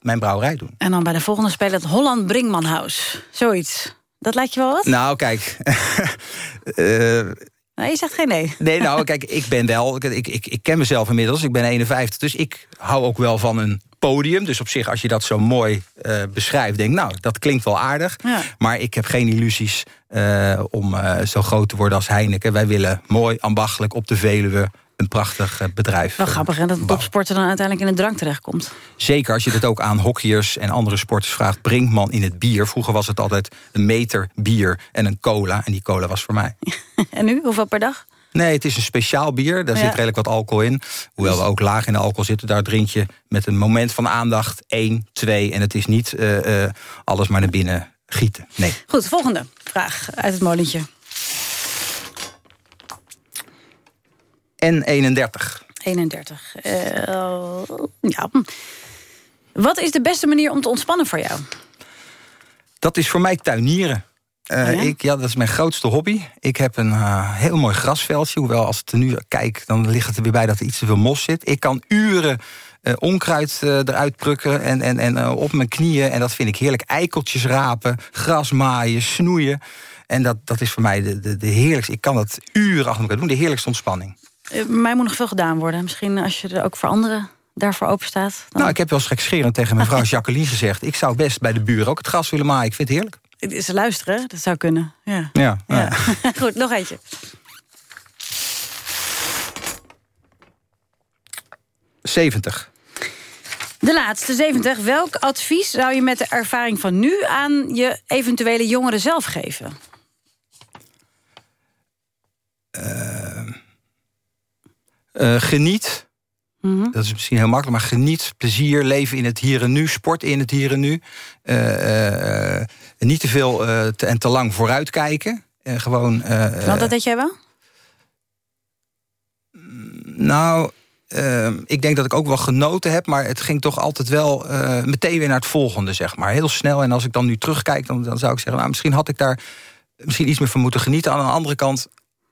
mijn brouwerij doen. En dan bij de volgende speler het Holland Brinkmanhuis. Zoiets. Dat lijkt je wel wat? Nou, kijk... eh, Nee, je zegt geen nee. Nee, nou, kijk, ik ben wel... Ik, ik, ik ken mezelf inmiddels, ik ben 51, dus ik hou ook wel van een podium. Dus op zich, als je dat zo mooi uh, beschrijft, denk ik... nou, dat klinkt wel aardig. Ja. Maar ik heb geen illusies uh, om uh, zo groot te worden als Heineken. Wij willen mooi, ambachtelijk op de Veluwe een prachtig uh, bedrijf. Wel grappig hè, dat de topsporter dan uiteindelijk in de drank terechtkomt. Zeker als je het ook aan hockeyers en andere sporters vraagt... Brinkman in het bier. Vroeger was het altijd een meter bier en een cola. En die cola was voor mij. en nu, hoeveel per dag? Nee, het is een speciaal bier. Daar ja. zit redelijk wat alcohol in. Hoewel we ook laag in de alcohol zitten. Daar drink je met een moment van aandacht. één, twee. En het is niet uh, uh, alles maar naar binnen gieten. Nee. Goed, volgende vraag uit het molentje. N31. 31. Uh, ja. Wat is de beste manier om te ontspannen voor jou? Dat is voor mij tuinieren. Eh, Oh ja? Ik, ja, dat is mijn grootste hobby. Ik heb een eh, heel mooi grasveldje. Hoewel als ik er nu kijk, dan ligt het er weer bij dat er iets te veel mos zit. Ik kan uren eh, onkruid eh, eruit prukken en, en, en eh, op mijn knieën. En dat vind ik heerlijk. Eikeltjes rapen, gras maaien, snoeien. En dat, dat is voor mij de, de, de heerlijkste. Ik kan dat uren achter elkaar doen. De heerlijkste ontspanning. Eh, mij moet nog veel gedaan worden. Misschien als je er ook voor anderen daarvoor open staat. Dan... Nou, ik heb wel eens gekscherend tegen mijn vrouw Jacqueline gezegd... ik zou best bij de buren ook het gras willen maaien. Ik vind het heerlijk. Ze luisteren, dat zou kunnen. Ja. Ja, Ja. Goed, nog eentje. Zeventig. De laatste, 70. Welk advies zou je met de ervaring van nu... aan je eventuele jongeren zelf geven? Eh, geniet. Mhm. Dat is misschien heel makkelijk, maar geniet, plezier, leven in het hier en nu, sport in het hier en nu. Eh, eh, niet te veel te, en te lang vooruitkijken. Gewoon. Want dat deed jij wel? Nou, eh, ik denk dat ik ook wel genoten heb, maar het ging toch altijd wel meteen weer naar het volgende, zeg maar. Heel snel. En als ik dan nu terugkijk, dan, dan zou ik zeggen, nou, misschien had ik daar misschien iets meer van moeten genieten. Aan de andere kant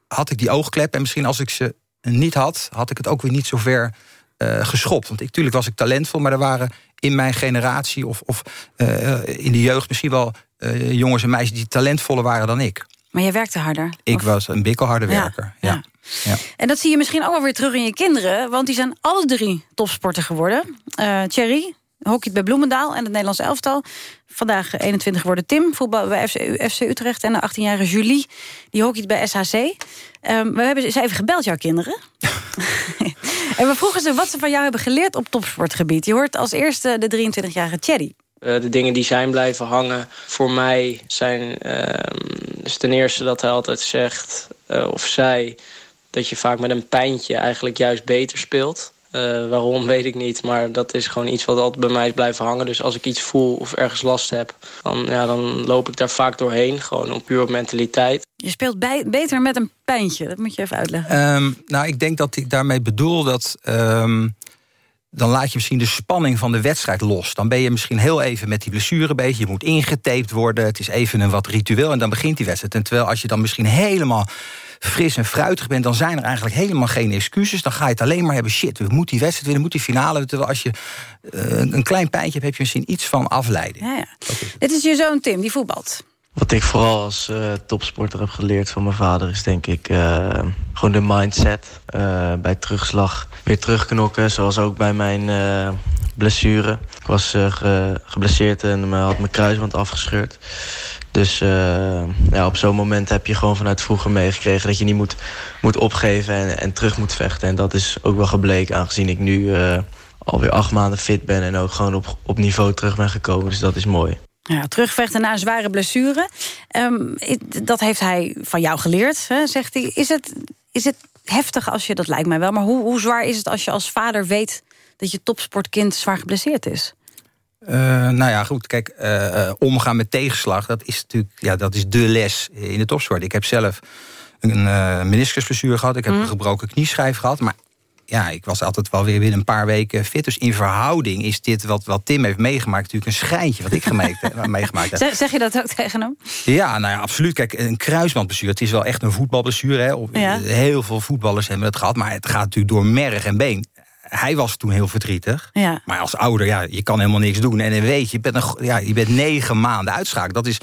had ik die oogklep. En misschien als ik ze niet had, had ik het ook weer niet zo ver eh, geschopt. Want ik, tuurlijk was ik talentvol, maar er waren in mijn generatie of, of eh, in de jeugd misschien wel eh, jongens en meisjes die talentvoller waren dan ik. Maar jij werkte harder. Ik was een bikkelharde werker. Ja. Ja. En dat zie je misschien ook wel weer terug in je kinderen. Want die zijn alle drie topsporter geworden. Thierry, hockey bij Bloemendaal en het Nederlands elftal. Vandaag eh, 21 geworden Tim, voetbal bij FC, FC Utrecht. En de 18-jarige Julie, die hockeyt bij SHC. Ehm, we hebben ze even gebeld, jouw kinderen. en we vroegen ze wat ze van jou hebben geleerd op topsportgebied. Je hoort als eerste de 23-jarige Thierry. Eh, de dingen die zijn blijven hangen voor mij zijn ehm, dus ten eerste dat hij altijd zegt eh, of zij dat je vaak met een pijntje eigenlijk juist beter speelt. Eh, waarom weet ik niet, maar dat is gewoon iets wat altijd bij mij is blijven hangen. Dus als ik iets voel of ergens last heb, dan, ja, dan loop ik daar vaak doorheen. Gewoon op puur op mentaliteit. Je speelt bij, beter met een pijntje, dat moet je even uitleggen. Ehm, nou, ik denk dat ik daarmee bedoel dat... ehm, dan laat je misschien de spanning van de wedstrijd los. Dan ben je misschien heel even met die blessure bezig. Je moet ingetaped worden. Het is even een wat ritueel. En dan begint die wedstrijd. En terwijl als je dan misschien helemaal fris en fruitig bent... dan zijn er eigenlijk helemaal geen excuses. Dan ga je het alleen maar hebben. Shit, we moeten die wedstrijd winnen, we moeten die finale. Terwijl als je eh, een klein pijntje hebt... heb je misschien iets van afleiding. Ja, ja. Dit is je zoon Tim, die voetbalt. Wat ik vooral als eh, topsporter heb geleerd van mijn vader is denk ik eh, gewoon de mindset. Eh, bij terugslag weer terugknokken, zoals ook bij mijn eh, blessure. Ik was eh, ge- geblesseerd en had mijn kruisband afgescheurd. Dus eh, ja, op zo'n moment heb je gewoon vanuit vroeger meegekregen dat je niet moet, moet opgeven en, en terug moet vechten. En dat is ook wel gebleken aangezien ik nu eh, alweer acht maanden fit ben en ook gewoon op, op niveau terug ben gekomen. Dus dat is mooi. Ja, terugvechten na een zware blessure. Ehm, dat heeft hij van jou geleerd, hè, zegt hij. Is het, is het heftig als je, dat lijkt mij wel... maar hoe, hoe zwaar is het als je als vader weet... dat je topsportkind zwaar geblesseerd is? Eh, nou ja, goed. Kijk, eh, eh, omgaan met tegenslag, dat is natuurlijk ja, dat is de les in de topsport. Ik heb zelf een meniscusblessure gehad. Ik heb Mhm. een gebroken knieschijf gehad. Maar ja, ik was altijd wel weer binnen een paar weken fit. Dus in verhouding is dit wat, wat Tim heeft meegemaakt... natuurlijk een schijntje wat ik gemeekt- meegemaakt heb. Zeg, zeg je dat ook tegen hem? Ja, nou ja, absoluut. Kijk, een kruisbandblessure, het is wel echt een voetbalblessure. Hè. Heel veel voetballers hebben het gehad, maar het gaat natuurlijk door merg en been. Hij was toen heel verdrietig. Ja. Maar als ouder, ja, je kan helemaal niks doen. En dan weet je, je bent, een, ja, je bent negen maanden uitschakel. Dat is,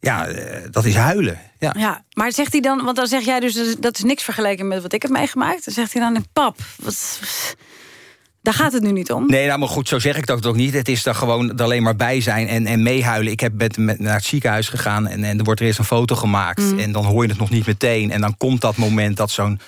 ja, eh, dat is huilen. Ja. Ja, maar zegt hij dan, want dan zeg jij dus dat is- niks vergeleken met wat ik heb meegemaakt. Dan zegt hij dan, pap, wat, daar gaat het nu niet om. Nee, nou, maar goed, zo zeg ik dat ook niet. Het is er gewoon er alleen maar bij zijn en, en meehuilen. Ik heb met, met, naar het ziekenhuis gegaan en, en er wordt er eerst een foto gemaakt. Mm. En dan hoor je het nog niet meteen. En dan komt dat moment dat zo'n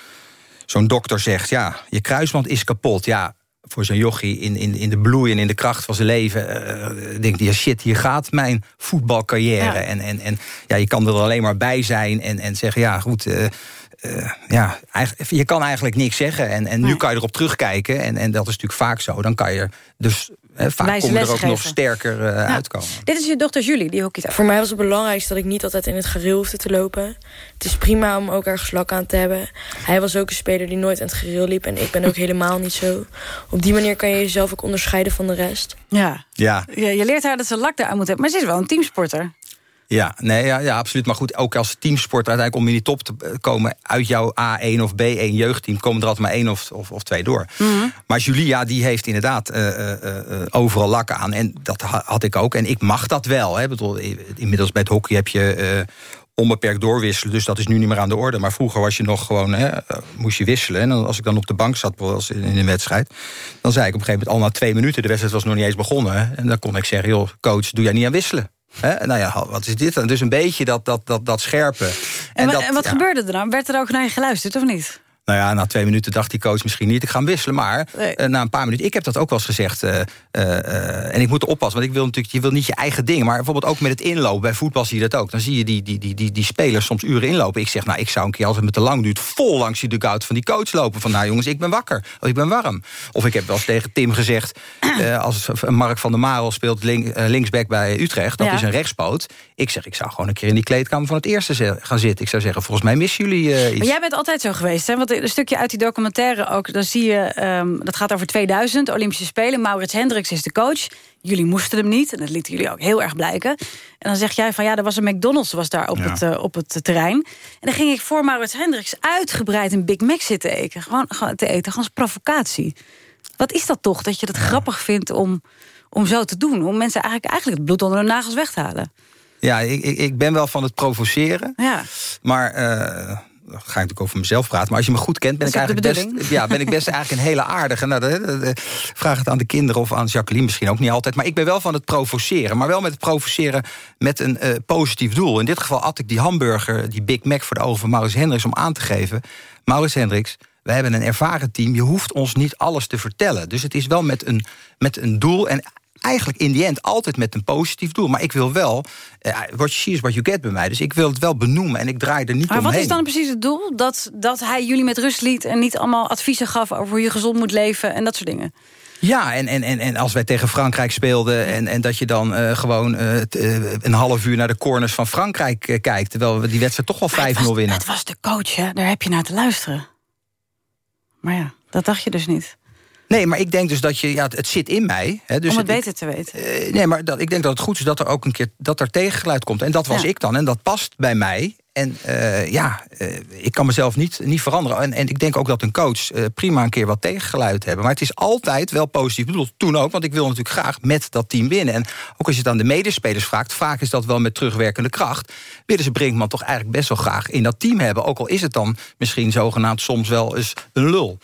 zo'n dokter zegt... ja, je kruisband is kapot. Ja, voor zo'n jochie in, in, in de bloei en in de kracht van zijn leven... eh denkt hij, ja, shit, hier gaat mijn voetbalcarrière. Ja. En, en, en ja, je kan er alleen maar bij zijn en, en zeggen... ja, goed, eh, eh, ja, eigenlijk- je kan eigenlijk niks zeggen. En, en nu Nee. kan je erop terugkijken. En, en dat is natuurlijk vaak zo. Dan kan je dus eh, vaak Wijze kom je er ook nog sterker eh, Ja. uitkomen. Dit is je dochter Julie, die hockeyt ook. Voor mij was het belangrijkste dat ik niet altijd in het gereel hoefde te lopen. Het is prima om ook ergens lak aan te hebben. Hij was ook een speler die nooit in het gereel liep. En ik ben ook helemaal niet zo. Op die manier kan je jezelf ook onderscheiden van de rest. Ja. Ja, Je, je leert haar dat ze lak daar aan moet hebben. Maar ze is wel een teamsporter. Ja, nee, ja, ja, absoluut. Maar goed, ook als teamsport uiteindelijk om in die top te komen... uit jouw A1 of B1 jeugdteam komen er altijd maar één of, of, of twee door. Mhm. Maar Julia, die heeft inderdaad eh, eh, eh, overal lak aan. En dat ha- had ik ook. En ik mag dat wel. Hè. Bedoel, inmiddels bij het hockey heb je... onbeperkt doorwisselen, dus dat is nu niet meer aan de orde. Maar vroeger was je nog gewoon, hè, moest je wisselen. En als ik dan op de bank zat in een wedstrijd... dan zei ik op een gegeven moment al na twee minuten... de wedstrijd was nog niet eens begonnen. hè, En dan kon ik zeggen, joh, coach, doe jij niet aan wisselen? Hè? Nou ja, wat is dit dan? Dus een beetje dat, dat, dat, dat scherpe. En, dat, en wat ja. gebeurde er dan? Werd er ook naar je geluisterd of niet? Nou ja, na twee minuten dacht die coach misschien niet, ik ga hem wisselen. Maar Nee. eh, na een paar minuten, ik heb dat ook wel eens gezegd. eh, eh, en ik moet oppassen, want ik wil natuurlijk, je wil niet je eigen ding. Maar bijvoorbeeld ook met het inlopen, bij voetbal zie je dat ook. Dan zie je die, die, die, die, die spelers soms uren inlopen. Ik zeg, nou, ik zou een keer als het me te lang duurt... vol langs die dugout van die coach lopen. Van, nou jongens, ik ben wakker. Of ik ben warm. Of ik heb wel eens tegen Tim gezegd... als Mark van der Marel speelt link, linksback bij Utrecht... dat Ja. is een rechtspoot. Ik zeg, ik zou gewoon een keer in die kleedkamer van het eerste gaan zitten. Ik zou zeggen, volgens mij missen jullie iets. Maar jij bent altijd zo geweest, hè? Want een stukje uit die documentaire ook, dan zie je, ehm, dat gaat over 2000, Olympische Spelen. Maurits Hendricks is de coach. Jullie moesten hem niet, en dat lieten jullie ook heel erg blijken. En dan zeg jij van, ja, er was een McDonald's was daar op, Ja. het, eh, op het terrein. En dan ging ik voor Maurits Hendricks uitgebreid een Big Mac zitten eten. Gewoon, gewoon te eten, gewoon als provocatie. Wat is dat toch, dat je het grappig vindt om, om zo te doen? Om mensen eigenlijk, eigenlijk het bloed onder hun nagels weg te halen. Ja, ik, ik, ben wel van het provoceren. Ja. Maar, eh ga ik natuurlijk over mezelf praten. Maar als je me goed kent, ben ik eigenlijk best, ja, ben ik best eigenlijk een hele aardige. Nou, dat- dat- dat- vraag het aan de kinderen of aan Jacqueline misschien ook niet altijd. Maar ik ben wel van het provoceren. Maar wel met het provoceren met een eh, positief doel. In dit geval at ik die hamburger, die Big Mac voor de ogen van Maurits Hendricks... om aan te geven, Maurits Hendricks... We hebben een ervaren team. Je hoeft ons niet alles te vertellen. Dus het is wel met een, met een doel. En eigenlijk in die end altijd met een positief doel. Maar ik wil wel, eh, what you see is what you get bij mij. Dus ik wil het wel benoemen en ik draai er niet Maar omheen. wat is dan precies het doel? Dat, dat hij jullie met rust liet en niet allemaal adviezen gaf... over hoe je gezond moet leven en dat soort dingen? Ja, en, en, en, en als wij tegen Frankrijk speelden... en, en dat je dan eh, gewoon eh, een half uur naar de corners van Frankrijk kijkt... terwijl we die wedstrijd toch wel 5-0 winnen. Het was de coach, hè? daar heb je naar te luisteren. Maar ja, dat dacht je dus niet. Nee, maar ik denk dus dat je... Ja, het, het zit in mij. Hè, dus Om het het- beter te weten. Eh, nee, maar dat, ik denk dat het goed is dat er ook een keer dat er tegengeluid komt. En dat was Ja. ik dan. En dat past bij mij. En eh, ja, eh, ik kan mezelf niet, niet veranderen. En, en ik denk ook dat een coach prima een keer wat tegengeluid hebben. Maar het is altijd wel positief bedoeld. Toen ook, want ik wil natuurlijk graag met dat team winnen. En ook als je het aan de medespelers vraagt... vaak is dat wel met terugwerkende kracht... willen ze Brinkman toch eigenlijk best wel graag in dat team hebben. Ook al is het dan misschien zogenaamd soms wel eens een lul.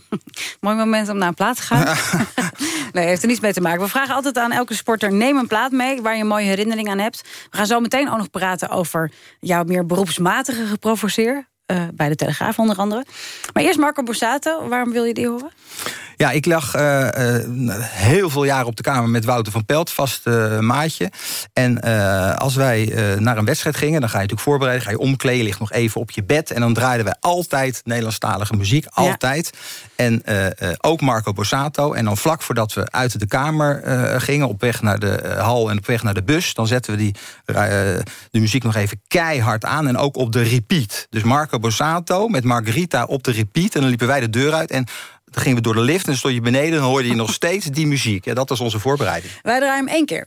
Mooi moment om naar een plaat te gaan. nee, heeft er niets mee te maken. We vragen altijd aan elke sporter... neem een plaat mee waar je een mooie herinnering aan hebt. We gaan zo meteen ook nog praten over jouw meer beroepsmatige geprovoceer. Eh, bij de Telegraaf onder andere. Maar eerst Marco Borsato. Waarom wil je die horen? Ja, ik lag eh, eh, heel veel jaren op de kamer met Wouter van Pelt, vast maatje. En als wij naar een wedstrijd gingen, dan ga je natuurlijk voorbereiden, ga je omkleden, ligt nog even op je bed. En dan draaiden wij altijd Nederlandstalige muziek, altijd. En ook Marco Borsato. En dan vlak voordat we uit de kamer gingen, op weg naar de hal en op weg naar de bus, dan zetten we die, de muziek nog even keihard aan. En ook op de repeat. Dus Marco Borsato met Margarita op de repeat. En dan liepen wij de deur uit. En dan gingen we door de lift en stond je beneden... en hoorde je nog steeds die muziek. Ja, dat was onze voorbereiding. Wij draaien hem één keer.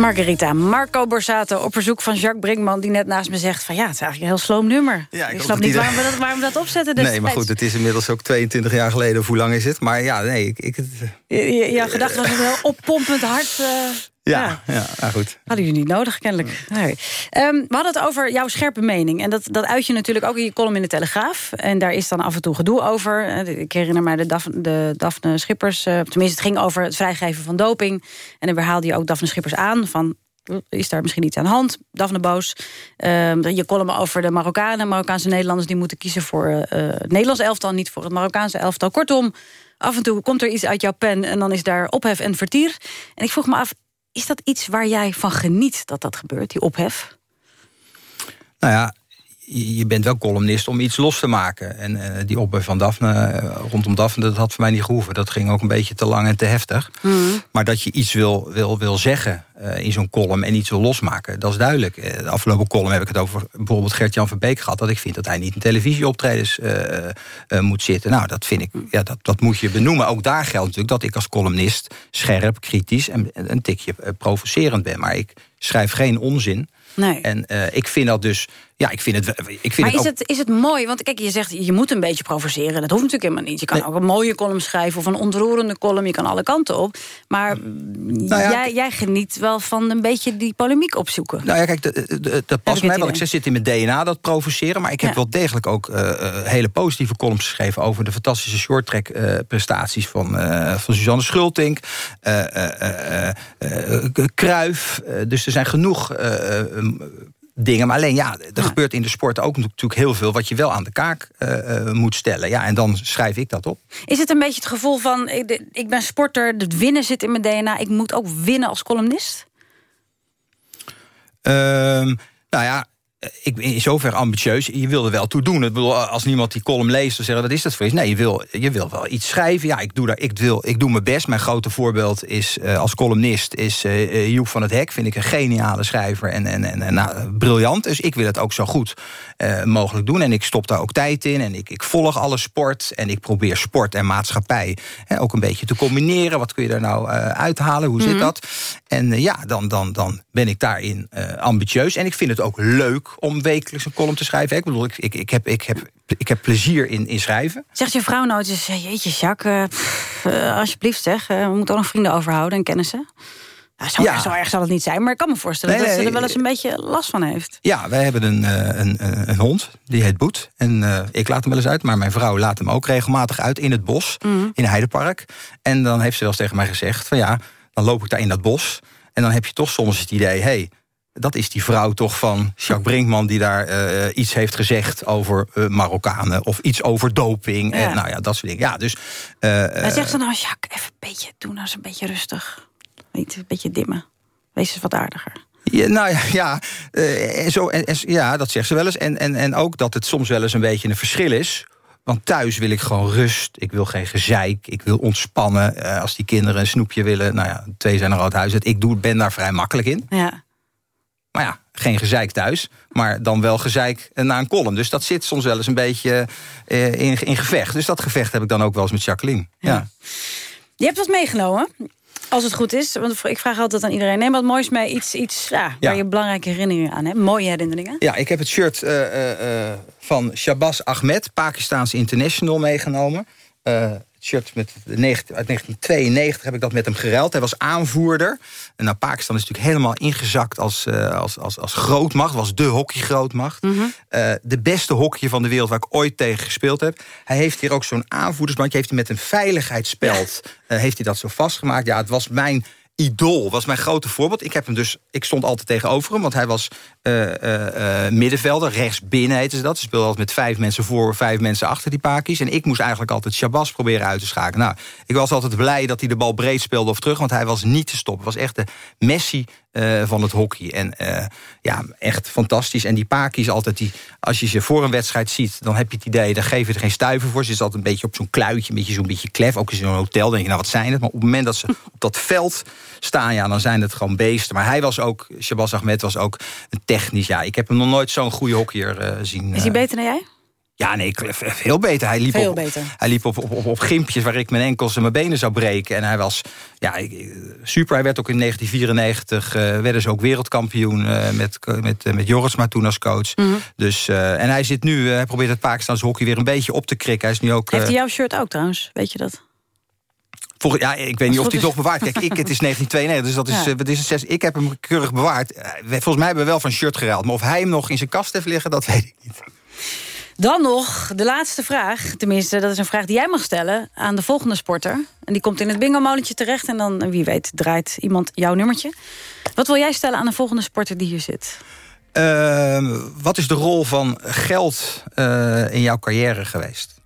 Margarita, Marco Borsato op verzoek van Jacques Brinkman... die net naast me zegt van ja, het is eigenlijk een heel sloom nummer. Ja, ik snap niet waarom we, dat, waarom we dat opzetten. Nee, maar goed, het is inmiddels ook 22 jaar geleden. Of hoe lang is het? Maar ja, nee, ik... ik het, Jouw gedachte was een heel oppompend hart. eh, ja, ja, goed. Hadden jullie niet nodig, kennelijk. Nee. Ehm, we hadden het over jouw scherpe mening. En dat, dat uit je natuurlijk ook in je column in de Telegraaf. En daar is dan af en toe gedoe over. Eh, Ik herinner mij de, Daf, de Daphne Schippers. eh, tenminste, het ging over het vrijgeven van doping. En dan herhaalde je ook Daphne Schippers aan van... Is daar misschien iets aan de hand? Daphne Boos. Ehm, je column over de Marokkanen. Marokkaanse Nederlanders die moeten kiezen voor eh, het Nederlands elftal. Niet voor het Marokkaanse elftal. Kortom, af en toe komt er iets uit jouw pen. En dan is daar ophef en vertier. En ik vroeg me af, is dat iets waar jij van geniet dat dat gebeurt, die ophef? Nou ja, je bent wel columnist om iets los te maken. En eh, die opbouw van Daphne, eh, rondom Daphne, dat had voor mij niet gehoeven. Dat ging ook een beetje te lang en te heftig. Maar dat je iets wil, wil, wil zeggen eh, in zo'n column en iets wil losmaken, dat is duidelijk. De afgelopen column heb ik het over bijvoorbeeld Gert-Jan Verbeek gehad... dat ik vind dat hij niet in televisieoptredens moet zitten. Nou, dat vind ik, ja, dat, dat moet je benoemen. Ook daar geldt natuurlijk dat ik als columnist scherp, kritisch... en en een tikje provocerend ben. Maar ik schrijf geen onzin. Nee. En ik vind dat dus... Ja, ik vind het, ik vind maar het is, ook... het, is het mooi? Want kijk, je zegt je moet een beetje provoceren. Dat hoeft natuurlijk helemaal niet. Je kan ook een mooie column schrijven of een ontroerende column. Je kan alle kanten op. Maar Nou ja, jij, jij geniet wel van een beetje die polemiek opzoeken. Nou ja, kijk, dat- dat- dat Heb past mij wel. Ik zit in mijn DNA, dat provoceren. Maar ik heb Ja. wel degelijk ook eh, eh, hele positieve columns geschreven... over de fantastische shorttrack eh, prestaties van, van Suzanne Schultink. Kruif. Dus er zijn genoeg... Dingen. Maar alleen ja, er gebeurt in de sport ook natuurlijk heel veel... wat je wel aan de kaak eh, eh, moet stellen. Ja, en dan schrijf ik dat op. Is het een beetje het gevoel van, ik ben sporter, het winnen zit in mijn DNA. Ik moet ook winnen als columnist? Ehm, nou ja, ik ben in zover ambitieus. Je wil er wel toe doen. Ik bedoel, als niemand die column leest, dan zeggen dat is dat voor iets. Nee, je wil, je wil wel iets schrijven. Ja, ik doe, daar, ik, wil, ik doe mijn best. Mijn grote voorbeeld is eh, als columnist is eh, eh, Joep van het Hek. Vind ik een geniale schrijver en, en, en, nou, briljant. Dus ik wil het ook zo goed eh, mogelijk doen. En ik stop daar ook tijd in. En ik, ik volg alle sport. En ik probeer sport en maatschappij hè, ook een beetje te combineren. Wat kun je daar nou eh, uithalen? Hoe zit Mhm. dat? En eh, ja, dan, dan, dan ben ik daarin eh, ambitieus. En ik vind het ook leuk om wekelijks een column te schrijven. Ik bedoel, ik, ik, ik, heb, ik, heb, ik heb plezier in, in schrijven. Zegt je vrouw nooit eens, jeetje Jacques, eh, pff, eh, alsjeblieft zeg. eh, we moeten ook nog vrienden overhouden en kennissen. Nou, zo, Ja. erg, zo erg zal het niet zijn, maar ik kan me voorstellen Nee, dat ze er wel eens een beetje last van heeft. Ja, wij hebben een, een, een, een hond, die heet Boet. En ik laat hem wel eens uit, maar mijn vrouw laat hem ook regelmatig uit in het bos, Mhm. in heidepark. En dan heeft ze wel eens tegen mij gezegd: van ja, dan loop ik daar in dat bos. En dan heb je toch soms het idee, hé, hey, dat is die vrouw toch van Jacques Brinkman... die daar eh, iets heeft gezegd over uh, Marokkanen... of iets over doping. Ja. En, nou ja, dat soort dingen. Ja, dus, uh, Hij zegt dan, nou Jacques, even een beetje, doe nou eens een beetje rustig. Niet een beetje dimmen. Wees eens wat aardiger. Ja, nou ja, ja, uh, zo, en, en, ja, dat zegt ze wel eens. En, en, en ook dat het soms wel eens een beetje een verschil is. Want thuis wil ik gewoon rust. Ik wil geen gezeik. Ik wil ontspannen. Uh, als die kinderen een snoepje willen. Nou ja, twee zijn er al het huis uit. Ik doe, ben daar vrij makkelijk in. Ja. Maar ja, geen gezeik thuis. Maar dan wel gezeik na een column. Dus dat zit soms wel eens een beetje uh, in, in gevecht. Dus dat gevecht heb ik dan ook wel eens met Jacqueline. Ja. ja. Je hebt wat meegenomen. Als het goed is, want ik vraag altijd aan iedereen... neem wat moois mee, iets, iets ja, waar je belangrijke herinneringen aan hebt. Mooie herinneringen. Ja, ik heb het shirt uh, uh, van Shabazz Ahmed, Pakistaanse international, meegenomen. Uh, shirt met uit 1992 heb ik dat met hem geruild. Hij was aanvoerder. En nou, Pakistan is natuurlijk helemaal ingezakt als, als, als, als grootmacht. Was de hockeygrootmacht. Mm -hmm. de beste hockeyer van de wereld waar ik ooit tegen gespeeld heb. Hij heeft hier ook zo'n aanvoerdersbandje. Heeft hij met een veiligheidsspeld ja. heeft hij dat zo vastgemaakt. Ja, het was mijn idool, was mijn grote voorbeeld. Ik heb hem dus, ik stond altijd tegenover hem, want hij was uh, uh, uh, middenvelder, rechts binnen heette ze dat. Ze speelde altijd met vijf mensen voor, vijf mensen achter die Pakis. En ik moest eigenlijk altijd Shabazz proberen uit te schakelen. Nou, ik was altijd blij dat hij de bal breed speelde of terug, want hij was niet te stoppen. was echt de Messi van het hockey. En ja, echt fantastisch. En die Pakis altijd, die, als je ze voor een wedstrijd ziet... dan heb je het idee, daar je er geen stuiver voor. Ze is altijd een beetje op zo'n kluitje, een beetje zo'n beetje klef. Ook in zo'n hotel, denk je, nou wat zijn het? Maar op het moment dat ze op dat veld staan, ja, dan zijn het gewoon beesten. Maar hij was ook, Shabazz Ahmed was ook een technisch... ja, ik heb hem nog nooit zo'n goede hockeyer uh, zien. Is hij beter dan jij? Ja, nee, veel beter. Hij liep, veel op, beter. Hij liep op, op, op, op gimpjes waar ik mijn enkels en mijn benen zou breken. En hij was ja, super. Hij werd ook in 1994 uh, werden ze ook wereldkampioen uh, met, met, met toen als coach. Mm -hmm. dus, uh, en hij zit nu, hij probeert het Pakistanse hockey weer een beetje op te krikken. Hij is nu ook. Heeft hij jouw shirt ook trouwens? Weet je dat? Ja, ik weet niet of hij het nog bewaart. Kijk, ik, het is 1992, dus dat is, ja. uh, is een zes, ik heb hem keurig bewaard. Uh, volgens mij hebben we wel van shirt geruild. Maar of hij hem nog in zijn kast heeft liggen, dat weet ik niet. Dan nog de laatste vraag. Tenminste, dat is een vraag die jij mag stellen aan de volgende sporter. En die komt in het bingo-molentje terecht. En dan, wie weet, draait iemand jouw nummertje. Wat wil jij stellen aan de volgende sporter die hier zit? Uh, wat is de rol van geld uh, in jouw carrière geweest?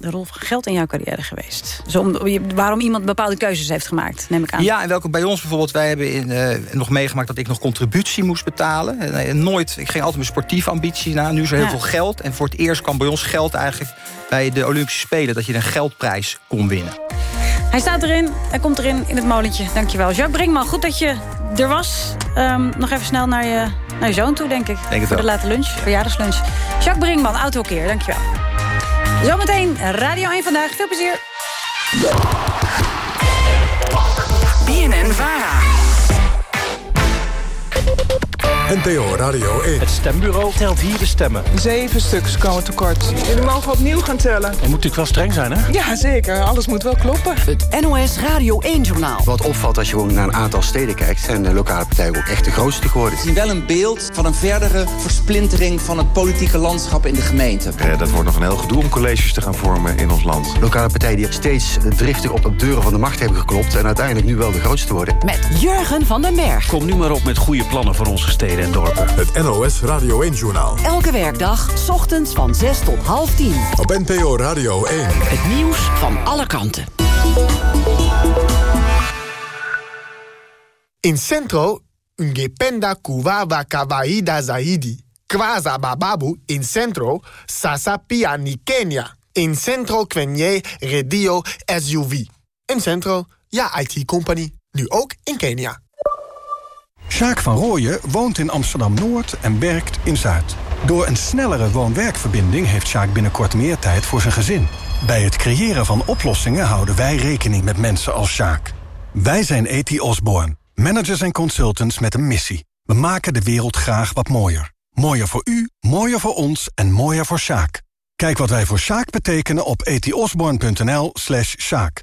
De rol van geld in jouw carrière geweest? Dus om, waarom iemand bepaalde keuzes heeft gemaakt, neem ik aan. Ja, en welke bij ons bijvoorbeeld... wij hebben in, uh, nog meegemaakt dat ik nog contributie moest betalen. En, uh, nooit, ik ging altijd mijn sportieve ambitie na. Nu is er heel ja. veel geld. En voor het eerst kwam bij ons geld eigenlijk bij de Olympische Spelen... dat je een geldprijs kon winnen. Hij staat erin, hij komt erin in het molentje. Dankjewel. Jacques Brinkman, goed dat je er was. Um, nog even snel naar je, naar je zoon toe, denk ik. Denk voor wel. de late lunch, verjaardagslunch. Jacques Brinkman, autokeer, dankjewel. Zometeen Radio 1 Vandaag. Veel plezier. BNN Vara. NPO Radio 1. Het stembureau telt hier de stemmen. Zeven stuks komen tekort. Jullie mogen opnieuw gaan tellen. Je moet natuurlijk wel streng zijn, hè? Ja, zeker. Alles moet wel kloppen. Het NOS Radio 1-journaal. Wat opvalt als je gewoon naar een aantal steden kijkt... zijn de lokale partijen ook echt de grootste geworden. We zien wel een beeld van een verdere versplintering... van het politieke landschap in de gemeente. Eh, dat wordt nog een heel gedoe om colleges te gaan vormen in ons land. Lokale partijen die steeds driftig op de deuren van de macht hebben geklopt... en uiteindelijk nu wel de grootste worden. Met Jurgen van den Berg. Kom nu maar op met goede plannen voor onze steden en dorpen. Het NOS Radio 1-journaal. Elke werkdag, s ochtends van 6 tot half 10. Op NPO Radio 1. Het nieuws van alle kanten. In Centro, ungependa kuwawa kawaida zaidi. Kwaza bababu in Centro, sasa pia ni Kenya. In Centro kwenye radio SUV. In Centro, ja IT-company. Nu ook in Kenia. Sjaak van Rooyen woont in Amsterdam-Noord en werkt in Zuid. Door een snellere woon-werkverbinding heeft Sjaak binnenkort meer tijd voor zijn gezin. Bij het creëren van oplossingen houden wij rekening met mensen als Sjaak. Wij zijn E.T. Osborne, managers en consultants met een missie. We maken de wereld graag wat mooier. Mooier voor u, mooier voor ons en mooier voor Sjaak. Kijk wat wij voor Sjaak betekenen op etiosborn.nl slash Sjaak.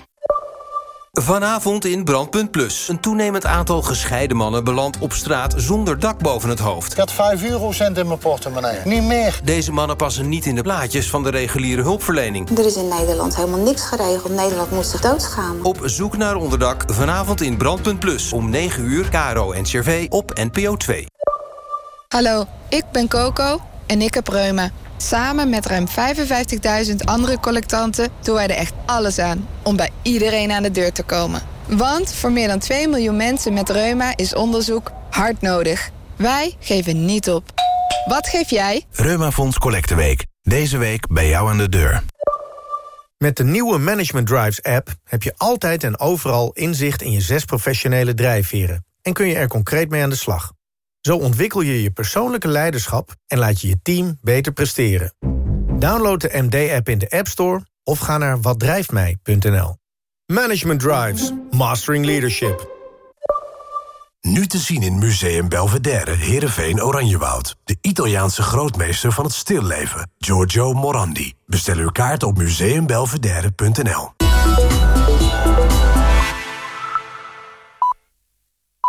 Vanavond in Brandpunt Plus. Een toenemend aantal gescheiden mannen belandt op straat zonder dak boven het hoofd. Ik had 5 eurocent in mijn portemonnee. Niet meer. Deze mannen passen niet in de plaatjes van de reguliere hulpverlening. Er is in Nederland helemaal niks geregeld. Nederland moet zich doodschamen. Op zoek naar onderdak. Vanavond in Brandpunt Plus. Om 9 uur, Caro en Cervé op NPO 2. Hallo, ik ben Coco en ik heb reuma. Samen met ruim 55.000 andere collectanten doen wij er echt alles aan... om bij iedereen aan de deur te komen. Want voor meer dan 2 miljoen mensen met reuma is onderzoek hard nodig. Wij geven niet op. Wat geef jij? Reumafonds Collecteweek. Deze week bij jou aan de deur. Met de nieuwe Management Drives app heb je altijd en overal inzicht in je zes professionele drijfveren. En kun je er concreet mee aan de slag. Zo ontwikkel je je persoonlijke leiderschap en laat je je team beter presteren. Download de MD-app in de App Store of ga naar watdrijftmij.nl. Management Drives. Mastering Leadership. Nu te zien in Museum Belvedere, Heerenveen, Oranjewoud. De Italiaanse grootmeester van het stilleven, Giorgio Morandi. Bestel uw kaart op museumbelvedere.nl.